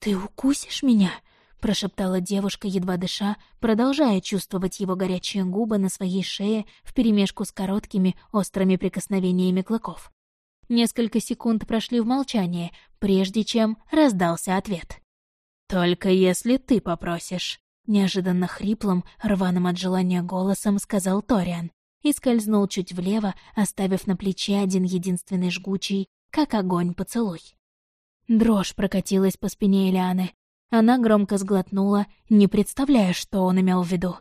«Ты укусишь меня?» — прошептала девушка, едва дыша, продолжая чувствовать его горячие губы на своей шее вперемешку с короткими, острыми прикосновениями клыков. Несколько секунд прошли в молчании, прежде чем раздался ответ. «Только если ты попросишь», — неожиданно хриплым, рваным от желания голосом сказал Ториан и скользнул чуть влево, оставив на плече один единственный жгучий, как огонь поцелуй. Дрожь прокатилась по спине Элианы, она громко сглотнула, не представляя, что он имел в виду.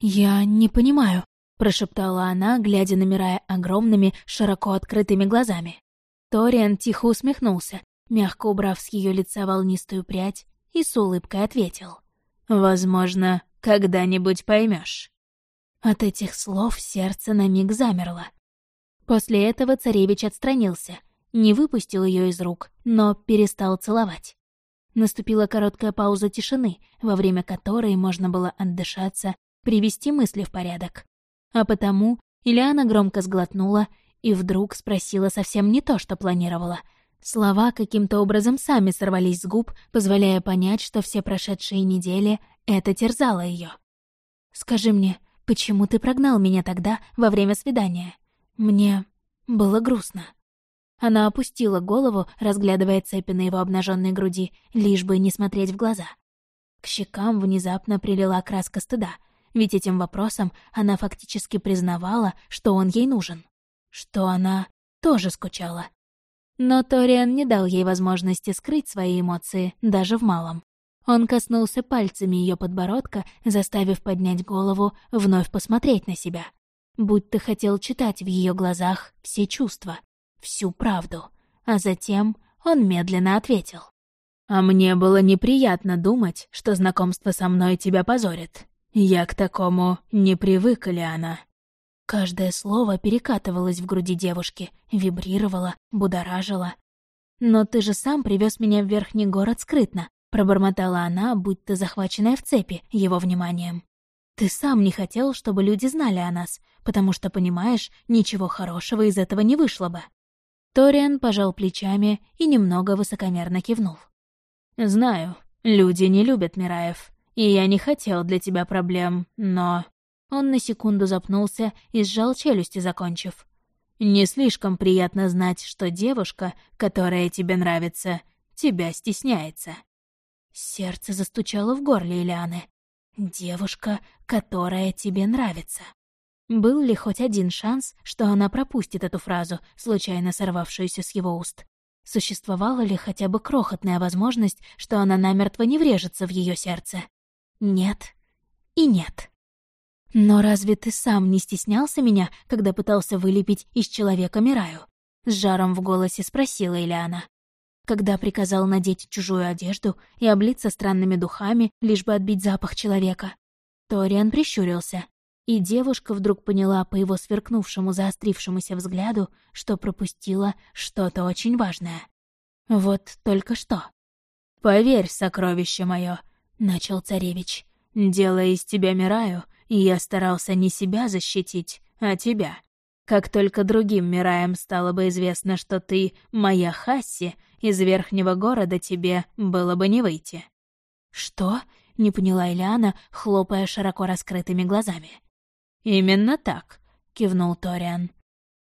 «Я не понимаю», — прошептала она, глядя на Мирая огромными, широко открытыми глазами. Ториан тихо усмехнулся, мягко убрав с ее лица волнистую прядь, и с улыбкой ответил. «Возможно, когда-нибудь поймешь. От этих слов сердце на миг замерло. После этого царевич отстранился, не выпустил ее из рук, но перестал целовать. Наступила короткая пауза тишины, во время которой можно было отдышаться, привести мысли в порядок. А потому Ильяна громко сглотнула и вдруг спросила совсем не то, что планировала. Слова каким-то образом сами сорвались с губ, позволяя понять, что все прошедшие недели это терзало ее. «Скажи мне, почему ты прогнал меня тогда, во время свидания? Мне было грустно». Она опустила голову, разглядывая цепи на его обнаженной груди, лишь бы не смотреть в глаза. К щекам внезапно прилила краска стыда. ведь этим вопросом она фактически признавала, что он ей нужен, что она тоже скучала. Но Ториан не дал ей возможности скрыть свои эмоции, даже в малом. Он коснулся пальцами ее подбородка, заставив поднять голову, вновь посмотреть на себя. Будь ты хотел читать в ее глазах все чувства, всю правду. А затем он медленно ответил. «А мне было неприятно думать, что знакомство со мной тебя позорит. Я к такому не привык, Лиана». Каждое слово перекатывалось в груди девушки, вибрировало, будоражило. «Но ты же сам привез меня в верхний город скрытно», — пробормотала она, будто захваченная в цепи его вниманием. «Ты сам не хотел, чтобы люди знали о нас, потому что, понимаешь, ничего хорошего из этого не вышло бы». Ториан пожал плечами и немного высокомерно кивнул. «Знаю, люди не любят Мираев, и я не хотел для тебя проблем, но...» Он на секунду запнулся и сжал челюсти, закончив. «Не слишком приятно знать, что девушка, которая тебе нравится, тебя стесняется». Сердце застучало в горле Ильяны. «Девушка, которая тебе нравится». Был ли хоть один шанс, что она пропустит эту фразу, случайно сорвавшуюся с его уст? Существовала ли хотя бы крохотная возможность, что она намертво не врежется в ее сердце? Нет и нет. «Но разве ты сам не стеснялся меня, когда пытался вылепить из человека Мираю?» С жаром в голосе спросила Ильяна. Когда приказал надеть чужую одежду и облиться странными духами, лишь бы отбить запах человека. Ториан прищурился, и девушка вдруг поняла по его сверкнувшему заострившемуся взгляду, что пропустила что-то очень важное. Вот только что. «Поверь, сокровище мое, начал царевич, — «делая из тебя Мираю, я старался не себя защитить, а тебя. Как только другим Мираям стало бы известно, что ты моя Хасси, из верхнего города тебе было бы не выйти». «Что?» — не поняла Ильяна, хлопая широко раскрытыми глазами. «Именно так», — кивнул Ториан.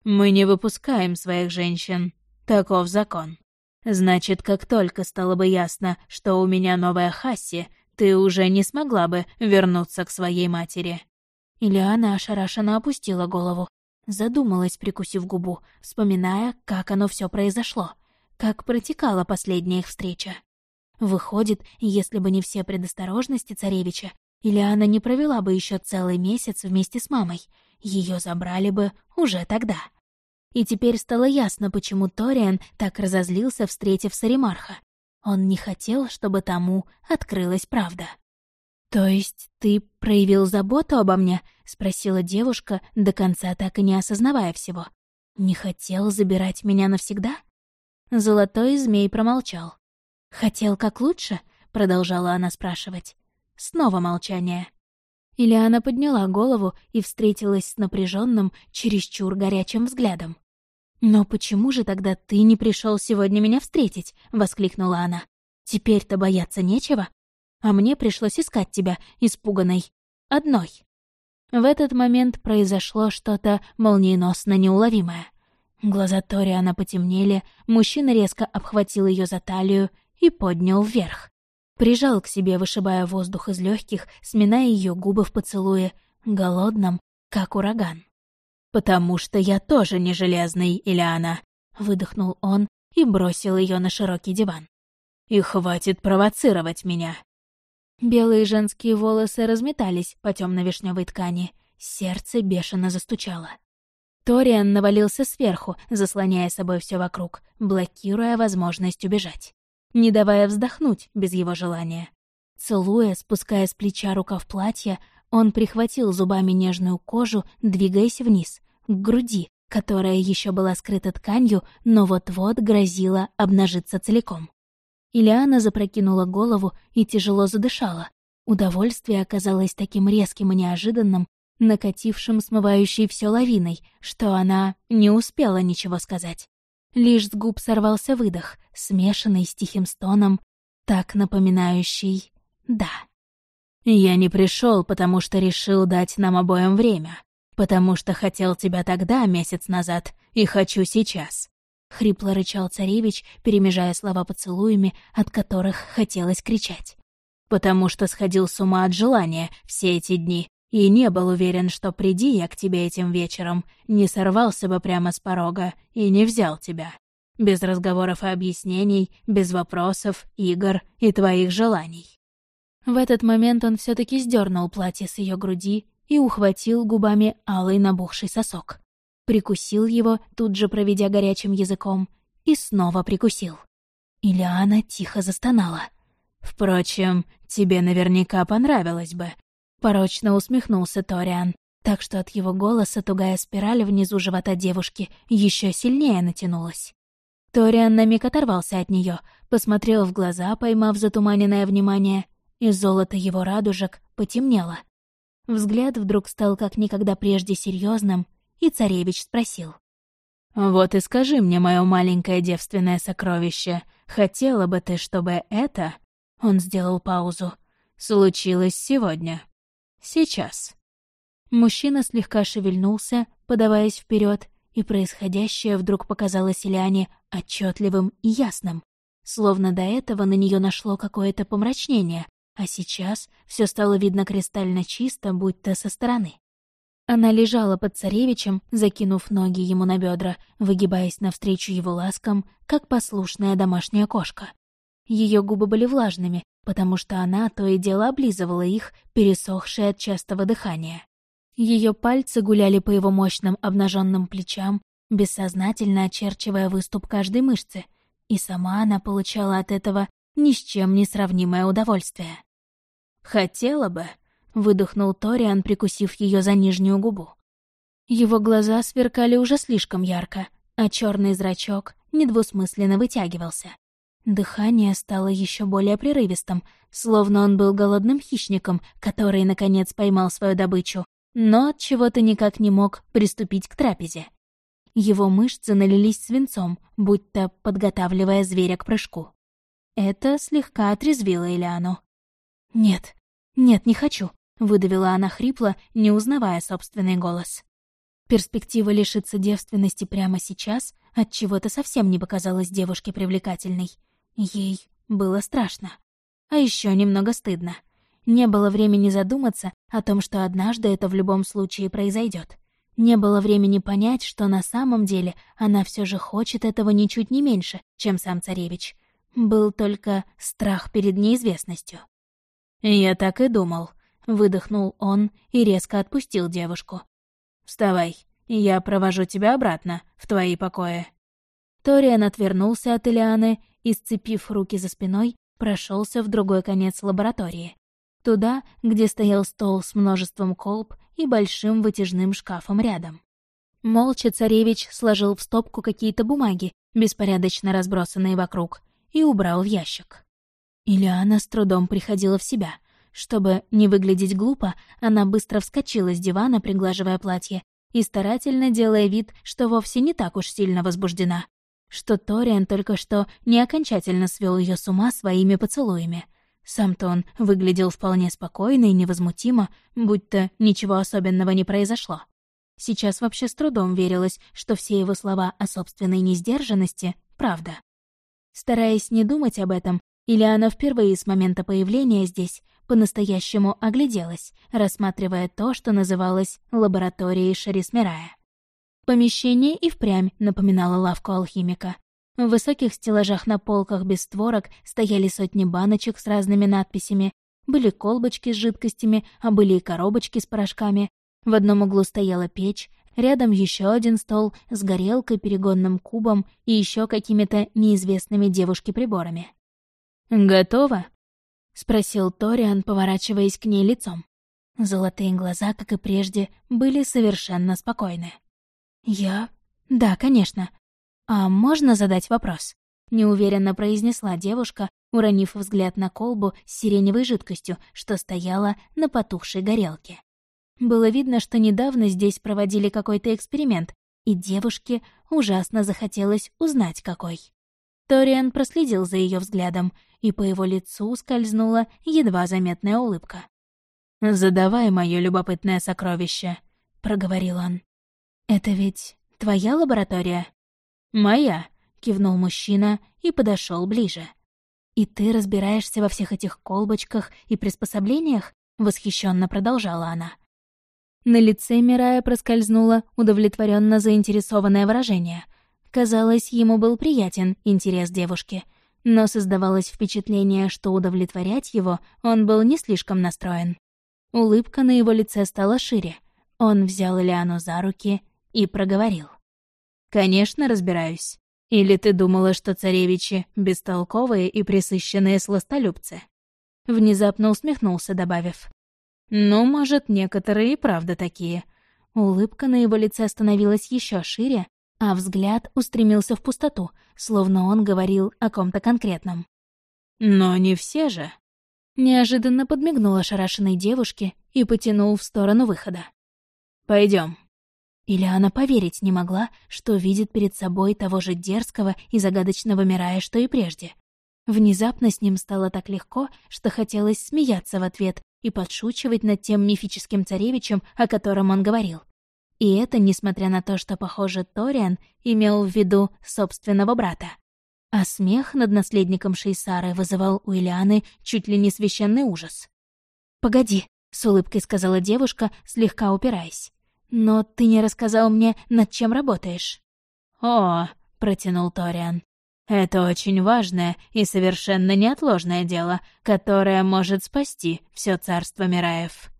«Мы не выпускаем своих женщин. Таков закон. Значит, как только стало бы ясно, что у меня новая Хасси, ты уже не смогла бы вернуться к своей матери». Ильяна ошарашенно опустила голову, задумалась, прикусив губу, вспоминая, как оно все произошло, как протекала последняя их встреча. Выходит, если бы не все предосторожности царевича, Ильяна не провела бы еще целый месяц вместе с мамой. Ее забрали бы уже тогда. И теперь стало ясно, почему Ториан так разозлился, встретив Саримарха. Он не хотел, чтобы тому открылась правда. «То есть ты проявил заботу обо мне?» — спросила девушка, до конца так и не осознавая всего. «Не хотел забирать меня навсегда?» Золотой змей промолчал. «Хотел как лучше?» — продолжала она спрашивать. Снова молчание. Ильяна подняла голову и встретилась с напряженным, чересчур горячим взглядом. «Но почему же тогда ты не пришел сегодня меня встретить?» — воскликнула она. «Теперь-то бояться нечего. А мне пришлось искать тебя, испуганной. Одной». В этот момент произошло что-то молниеносно неуловимое. Глаза Ториана потемнели, мужчина резко обхватил ее за талию и поднял вверх. Прижал к себе, вышибая воздух из легких, сминая ее губы в поцелуе, голодном, как ураган. «Потому что я тоже не железный, Ильяна», — выдохнул он и бросил ее на широкий диван. «И хватит провоцировать меня». Белые женские волосы разметались по темно-вишневой ткани, сердце бешено застучало. Ториан навалился сверху, заслоняя собой все вокруг, блокируя возможность убежать, не давая вздохнуть без его желания. Целуя, спуская с плеча рукав платья, он прихватил зубами нежную кожу, двигаясь вниз, к груди, которая еще была скрыта тканью, но вот-вот грозила обнажиться целиком. Ильяна запрокинула голову и тяжело задышала. Удовольствие оказалось таким резким и неожиданным, накатившим, смывающей все лавиной, что она не успела ничего сказать. Лишь с губ сорвался выдох, смешанный с тихим стоном, так напоминающий «да». «Я не пришел, потому что решил дать нам обоим время потому что хотел тебя тогда, месяц назад, и хочу сейчас». Хрипло рычал царевич, перемежая слова поцелуями, от которых хотелось кричать. «Потому что сходил с ума от желания все эти дни И не был уверен, что приди я к тебе этим вечером, не сорвался бы прямо с порога и не взял тебя. Без разговоров и объяснений, без вопросов, игр и твоих желаний. В этот момент он все таки сдернул платье с ее груди и ухватил губами алый набухший сосок. Прикусил его, тут же проведя горячим языком, и снова прикусил. Ильяна тихо застонала. «Впрочем, тебе наверняка понравилось бы», — порочно усмехнулся Ториан, так что от его голоса тугая спираль внизу живота девушки еще сильнее натянулась. Ториан на миг оторвался от нее, посмотрел в глаза, поймав затуманенное внимание, и золото его радужек потемнело. Взгляд вдруг стал как никогда прежде серьезным, и царевич спросил. «Вот и скажи мне, мое маленькое девственное сокровище, хотела бы ты, чтобы это...» Он сделал паузу. «Случилось сегодня. Сейчас». Мужчина слегка шевельнулся, подаваясь вперед, и происходящее вдруг показалось Ильяне отчетливым и ясным. Словно до этого на нее нашло какое-то помрачнение, а сейчас все стало видно кристально чисто, будто со стороны. Она лежала под царевичем, закинув ноги ему на бедра, выгибаясь навстречу его ласкам, как послушная домашняя кошка. Ее губы были влажными, потому что она то и дело облизывала их, пересохшие от частого дыхания. Ее пальцы гуляли по его мощным обнаженным плечам, бессознательно очерчивая выступ каждой мышцы, и сама она получала от этого ни с чем не сравнимое удовольствие. «Хотела бы», выдохнул Ториан, прикусив ее за нижнюю губу. Его глаза сверкали уже слишком ярко, а черный зрачок недвусмысленно вытягивался. Дыхание стало еще более прерывистым, словно он был голодным хищником, который, наконец, поймал свою добычу, но от чего-то никак не мог приступить к трапезе. Его мышцы налились свинцом, будто подготавливая зверя к прыжку. Это слегка отрезвило Элиану. «Нет, нет, не хочу. — выдавила она хрипло, не узнавая собственный голос. Перспектива лишиться девственности прямо сейчас от чего то совсем не показалась девушке привлекательной. Ей было страшно. А еще немного стыдно. Не было времени задуматься о том, что однажды это в любом случае произойдет. Не было времени понять, что на самом деле она все же хочет этого ничуть не меньше, чем сам царевич. Был только страх перед неизвестностью. «Я так и думал», Выдохнул он и резко отпустил девушку. «Вставай, я провожу тебя обратно, в твои покои». Ториан отвернулся от Элианы и, сцепив руки за спиной, прошелся в другой конец лаборатории. Туда, где стоял стол с множеством колб и большим вытяжным шкафом рядом. Молча царевич сложил в стопку какие-то бумаги, беспорядочно разбросанные вокруг, и убрал в ящик. Ильяна с трудом приходила в себя. Чтобы не выглядеть глупо, она быстро вскочила с дивана, приглаживая платье, и старательно делая вид, что вовсе не так уж сильно возбуждена. Что Ториан только что не окончательно свел ее с ума своими поцелуями. Сам-то он выглядел вполне спокойно и невозмутимо, будто ничего особенного не произошло. Сейчас вообще с трудом верилось, что все его слова о собственной несдержанности — правда. Стараясь не думать об этом, Ильяна впервые с момента появления здесь по-настоящему огляделась, рассматривая то, что называлось лабораторией Шарисмирая. Помещение и впрямь напоминало лавку алхимика. В высоких стеллажах на полках без створок стояли сотни баночек с разными надписями, были колбочки с жидкостями, а были и коробочки с порошками. В одном углу стояла печь, рядом еще один стол с горелкой, перегонным кубом и еще какими-то неизвестными девушке-приборами. «Готово?» — спросил Ториан, поворачиваясь к ней лицом. Золотые глаза, как и прежде, были совершенно спокойны. «Я? Да, конечно. А можно задать вопрос?» — неуверенно произнесла девушка, уронив взгляд на колбу с сиреневой жидкостью, что стояла на потухшей горелке. Было видно, что недавно здесь проводили какой-то эксперимент, и девушке ужасно захотелось узнать, какой. Ториан проследил за ее взглядом, и по его лицу скользнула едва заметная улыбка. «Задавай мое любопытное сокровище», — проговорил он. «Это ведь твоя лаборатория?» «Моя», — кивнул мужчина и подошел ближе. «И ты разбираешься во всех этих колбочках и приспособлениях?» — восхищенно продолжала она. На лице Мирая проскользнуло удовлетворенно заинтересованное выражение. Казалось, ему был приятен интерес девушки, но создавалось впечатление, что удовлетворять его он был не слишком настроен. Улыбка на его лице стала шире. Он взял Лиану за руки и проговорил. «Конечно, разбираюсь. Или ты думала, что царевичи — бестолковые и присыщенные сластолюбцы?» Внезапно усмехнулся, добавив. Ну, может, некоторые и правда такие. Улыбка на его лице становилась еще шире, а взгляд устремился в пустоту, словно он говорил о ком-то конкретном. «Но не все же!» Неожиданно подмигнула ошарашенной девушке и потянул в сторону выхода. Пойдем. Или она поверить не могла, что видит перед собой того же дерзкого и загадочного Мирая, что и прежде. Внезапно с ним стало так легко, что хотелось смеяться в ответ и подшучивать над тем мифическим царевичем, о котором он говорил. И это несмотря на то, что, похоже, Ториан имел в виду собственного брата. А смех над наследником Шейсары вызывал у Ильяны чуть ли не священный ужас. «Погоди», — с улыбкой сказала девушка, слегка упираясь. «Но ты не рассказал мне, над чем работаешь». «О», — протянул Ториан, это очень важное и совершенно неотложное дело, которое может спасти все царство Мираев.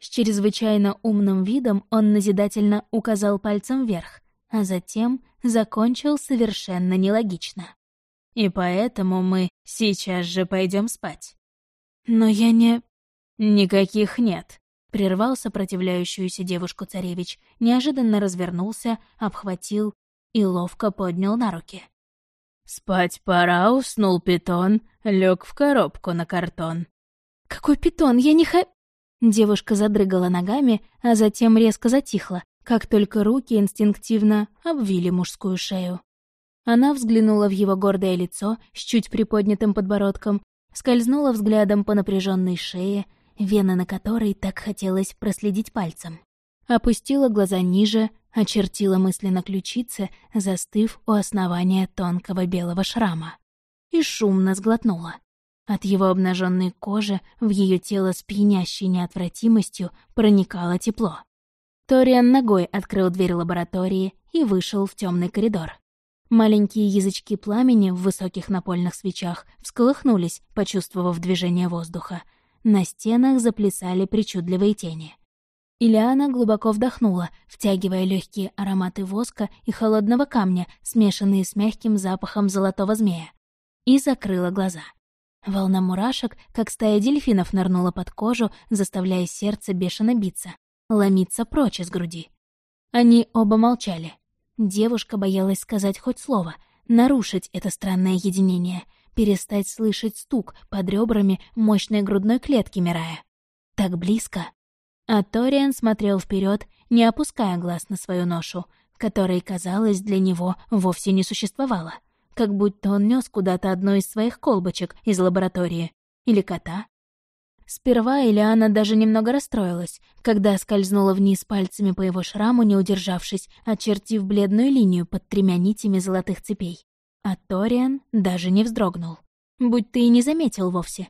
С чрезвычайно умным видом он назидательно указал пальцем вверх, а затем закончил совершенно нелогично. И поэтому мы сейчас же пойдем спать. Но я не... Никаких нет. Прервал сопротивляющуюся девушку царевич, неожиданно развернулся, обхватил и ловко поднял на руки. Спать пора, уснул питон, лег в коробку на картон. «Какой питон? Я не ха...» Девушка задрыгала ногами, а затем резко затихла, как только руки инстинктивно обвили мужскую шею. Она взглянула в его гордое лицо с чуть приподнятым подбородком, скользнула взглядом по напряженной шее, вены на которой так хотелось проследить пальцем. Опустила глаза ниже, очертила мысленно ключицы, застыв у основания тонкого белого шрама. И шумно сглотнула. От его обнаженной кожи в ее тело с пьянящей неотвратимостью проникало тепло. Ториан ногой открыл дверь лаборатории и вышел в темный коридор. Маленькие язычки пламени в высоких напольных свечах всколыхнулись, почувствовав движение воздуха. На стенах заплясали причудливые тени. Ильяна глубоко вдохнула, втягивая легкие ароматы воска и холодного камня, смешанные с мягким запахом золотого змея, и закрыла глаза. Волна мурашек, как стая дельфинов, нырнула под кожу, заставляя сердце бешено биться, ломиться прочь из груди. Они оба молчали. Девушка боялась сказать хоть слово, нарушить это странное единение, перестать слышать стук под ребрами мощной грудной клетки Мирая. Так близко, а Ториан смотрел вперед, не опуская глаз на свою ношу, которой, казалось, для него вовсе не существовало, как будто он нес куда-то одну из своих колбочек из лаборатории. Или кота. Сперва Элиана даже немного расстроилась, когда скользнула вниз пальцами по его шраму, не удержавшись, очертив бледную линию под тремя нитями золотых цепей. А Ториан даже не вздрогнул. Будь ты и не заметил вовсе.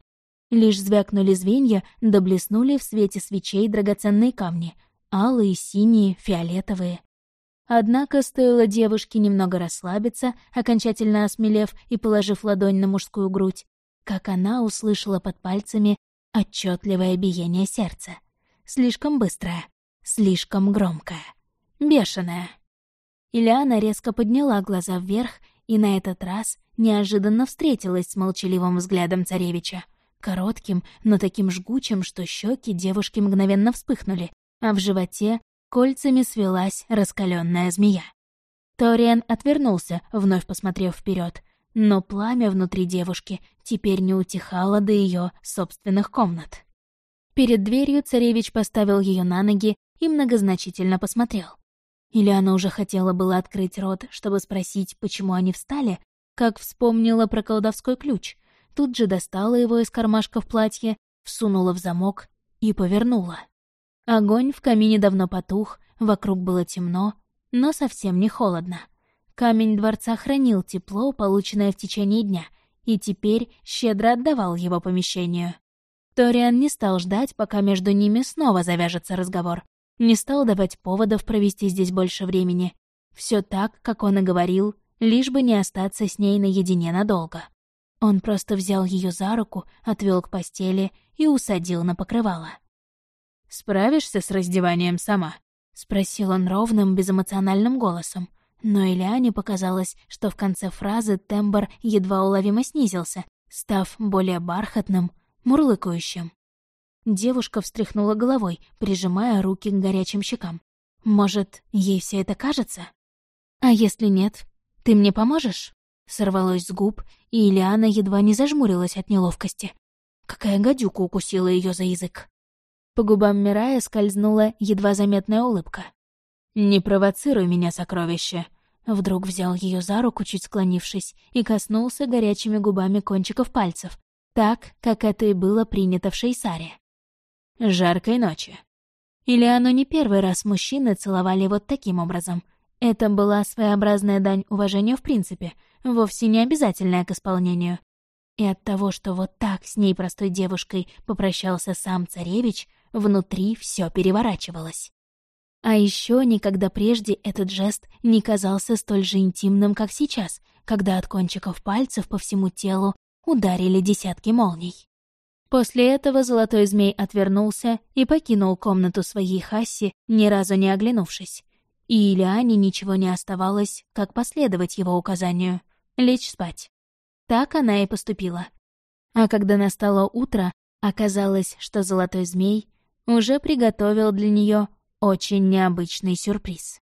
Лишь звякнули звенья, да блеснули в свете свечей драгоценные камни. Алые, синие, фиолетовые. Однако стоило девушке немного расслабиться, окончательно осмелев и положив ладонь на мужскую грудь, как она услышала под пальцами отчетливое биение сердца. Слишком быстрое, слишком громкое, бешеное. Ильяна резко подняла глаза вверх и на этот раз неожиданно встретилась с молчаливым взглядом царевича — коротким, но таким жгучим, что щеки девушки мгновенно вспыхнули, а в животе кольцами свелась раскаленная змея. Ториан отвернулся, вновь посмотрев вперед, но пламя внутри девушки теперь не утихало до ее собственных комнат. Перед дверью царевич поставил ее на ноги и многозначительно посмотрел. Ильяна уже хотела было открыть рот, чтобы спросить, почему они встали, как вспомнила про колдовской ключ, тут же достала его из кармашка в платье, всунула в замок и повернула. Огонь в камине давно потух, вокруг было темно, но совсем не холодно. Камень дворца хранил тепло, полученное в течение дня, и теперь щедро отдавал его помещению. Ториан не стал ждать, пока между ними снова завяжется разговор. Не стал давать поводов провести здесь больше времени. Все так, как он и говорил, лишь бы не остаться с ней наедине надолго. Он просто взял ее за руку, отвел к постели и усадил на покрывало. «Справишься с раздеванием сама?» — спросил он ровным, безэмоциональным голосом. Но Ильяне показалось, что в конце фразы тембр едва уловимо снизился, став более бархатным, мурлыкающим. Девушка встряхнула головой, прижимая руки к горячим щекам. «Может, ей все это кажется? А если нет, ты мне поможешь?» Сорвалось с губ, и Ильяна едва не зажмурилась от неловкости. Какая гадюка укусила ее за язык. По губам Мирая скользнула едва заметная улыбка. «Не провоцируй меня, сокровище!» Вдруг взял ее за руку, чуть склонившись, и коснулся горячими губами кончиков пальцев, так, как это и было принято в Шейсаре. «Жаркой ночи!» Или оно не первый раз мужчины целовали вот таким образом. Это была своеобразная дань уважения в принципе, вовсе не обязательная к исполнению. И от того, что вот так с ней простой девушкой попрощался сам царевич, внутри все переворачивалось. А еще никогда прежде этот жест не казался столь же интимным, как сейчас, когда от кончиков пальцев по всему телу ударили десятки молний. После этого золотой змей отвернулся и покинул комнату своей Хасси, ни разу не оглянувшись. И Илиане ничего не оставалось, как последовать его указанию — лечь спать. Так она и поступила. А когда настало утро, оказалось, что золотой змей уже приготовил для нее очень необычный сюрприз.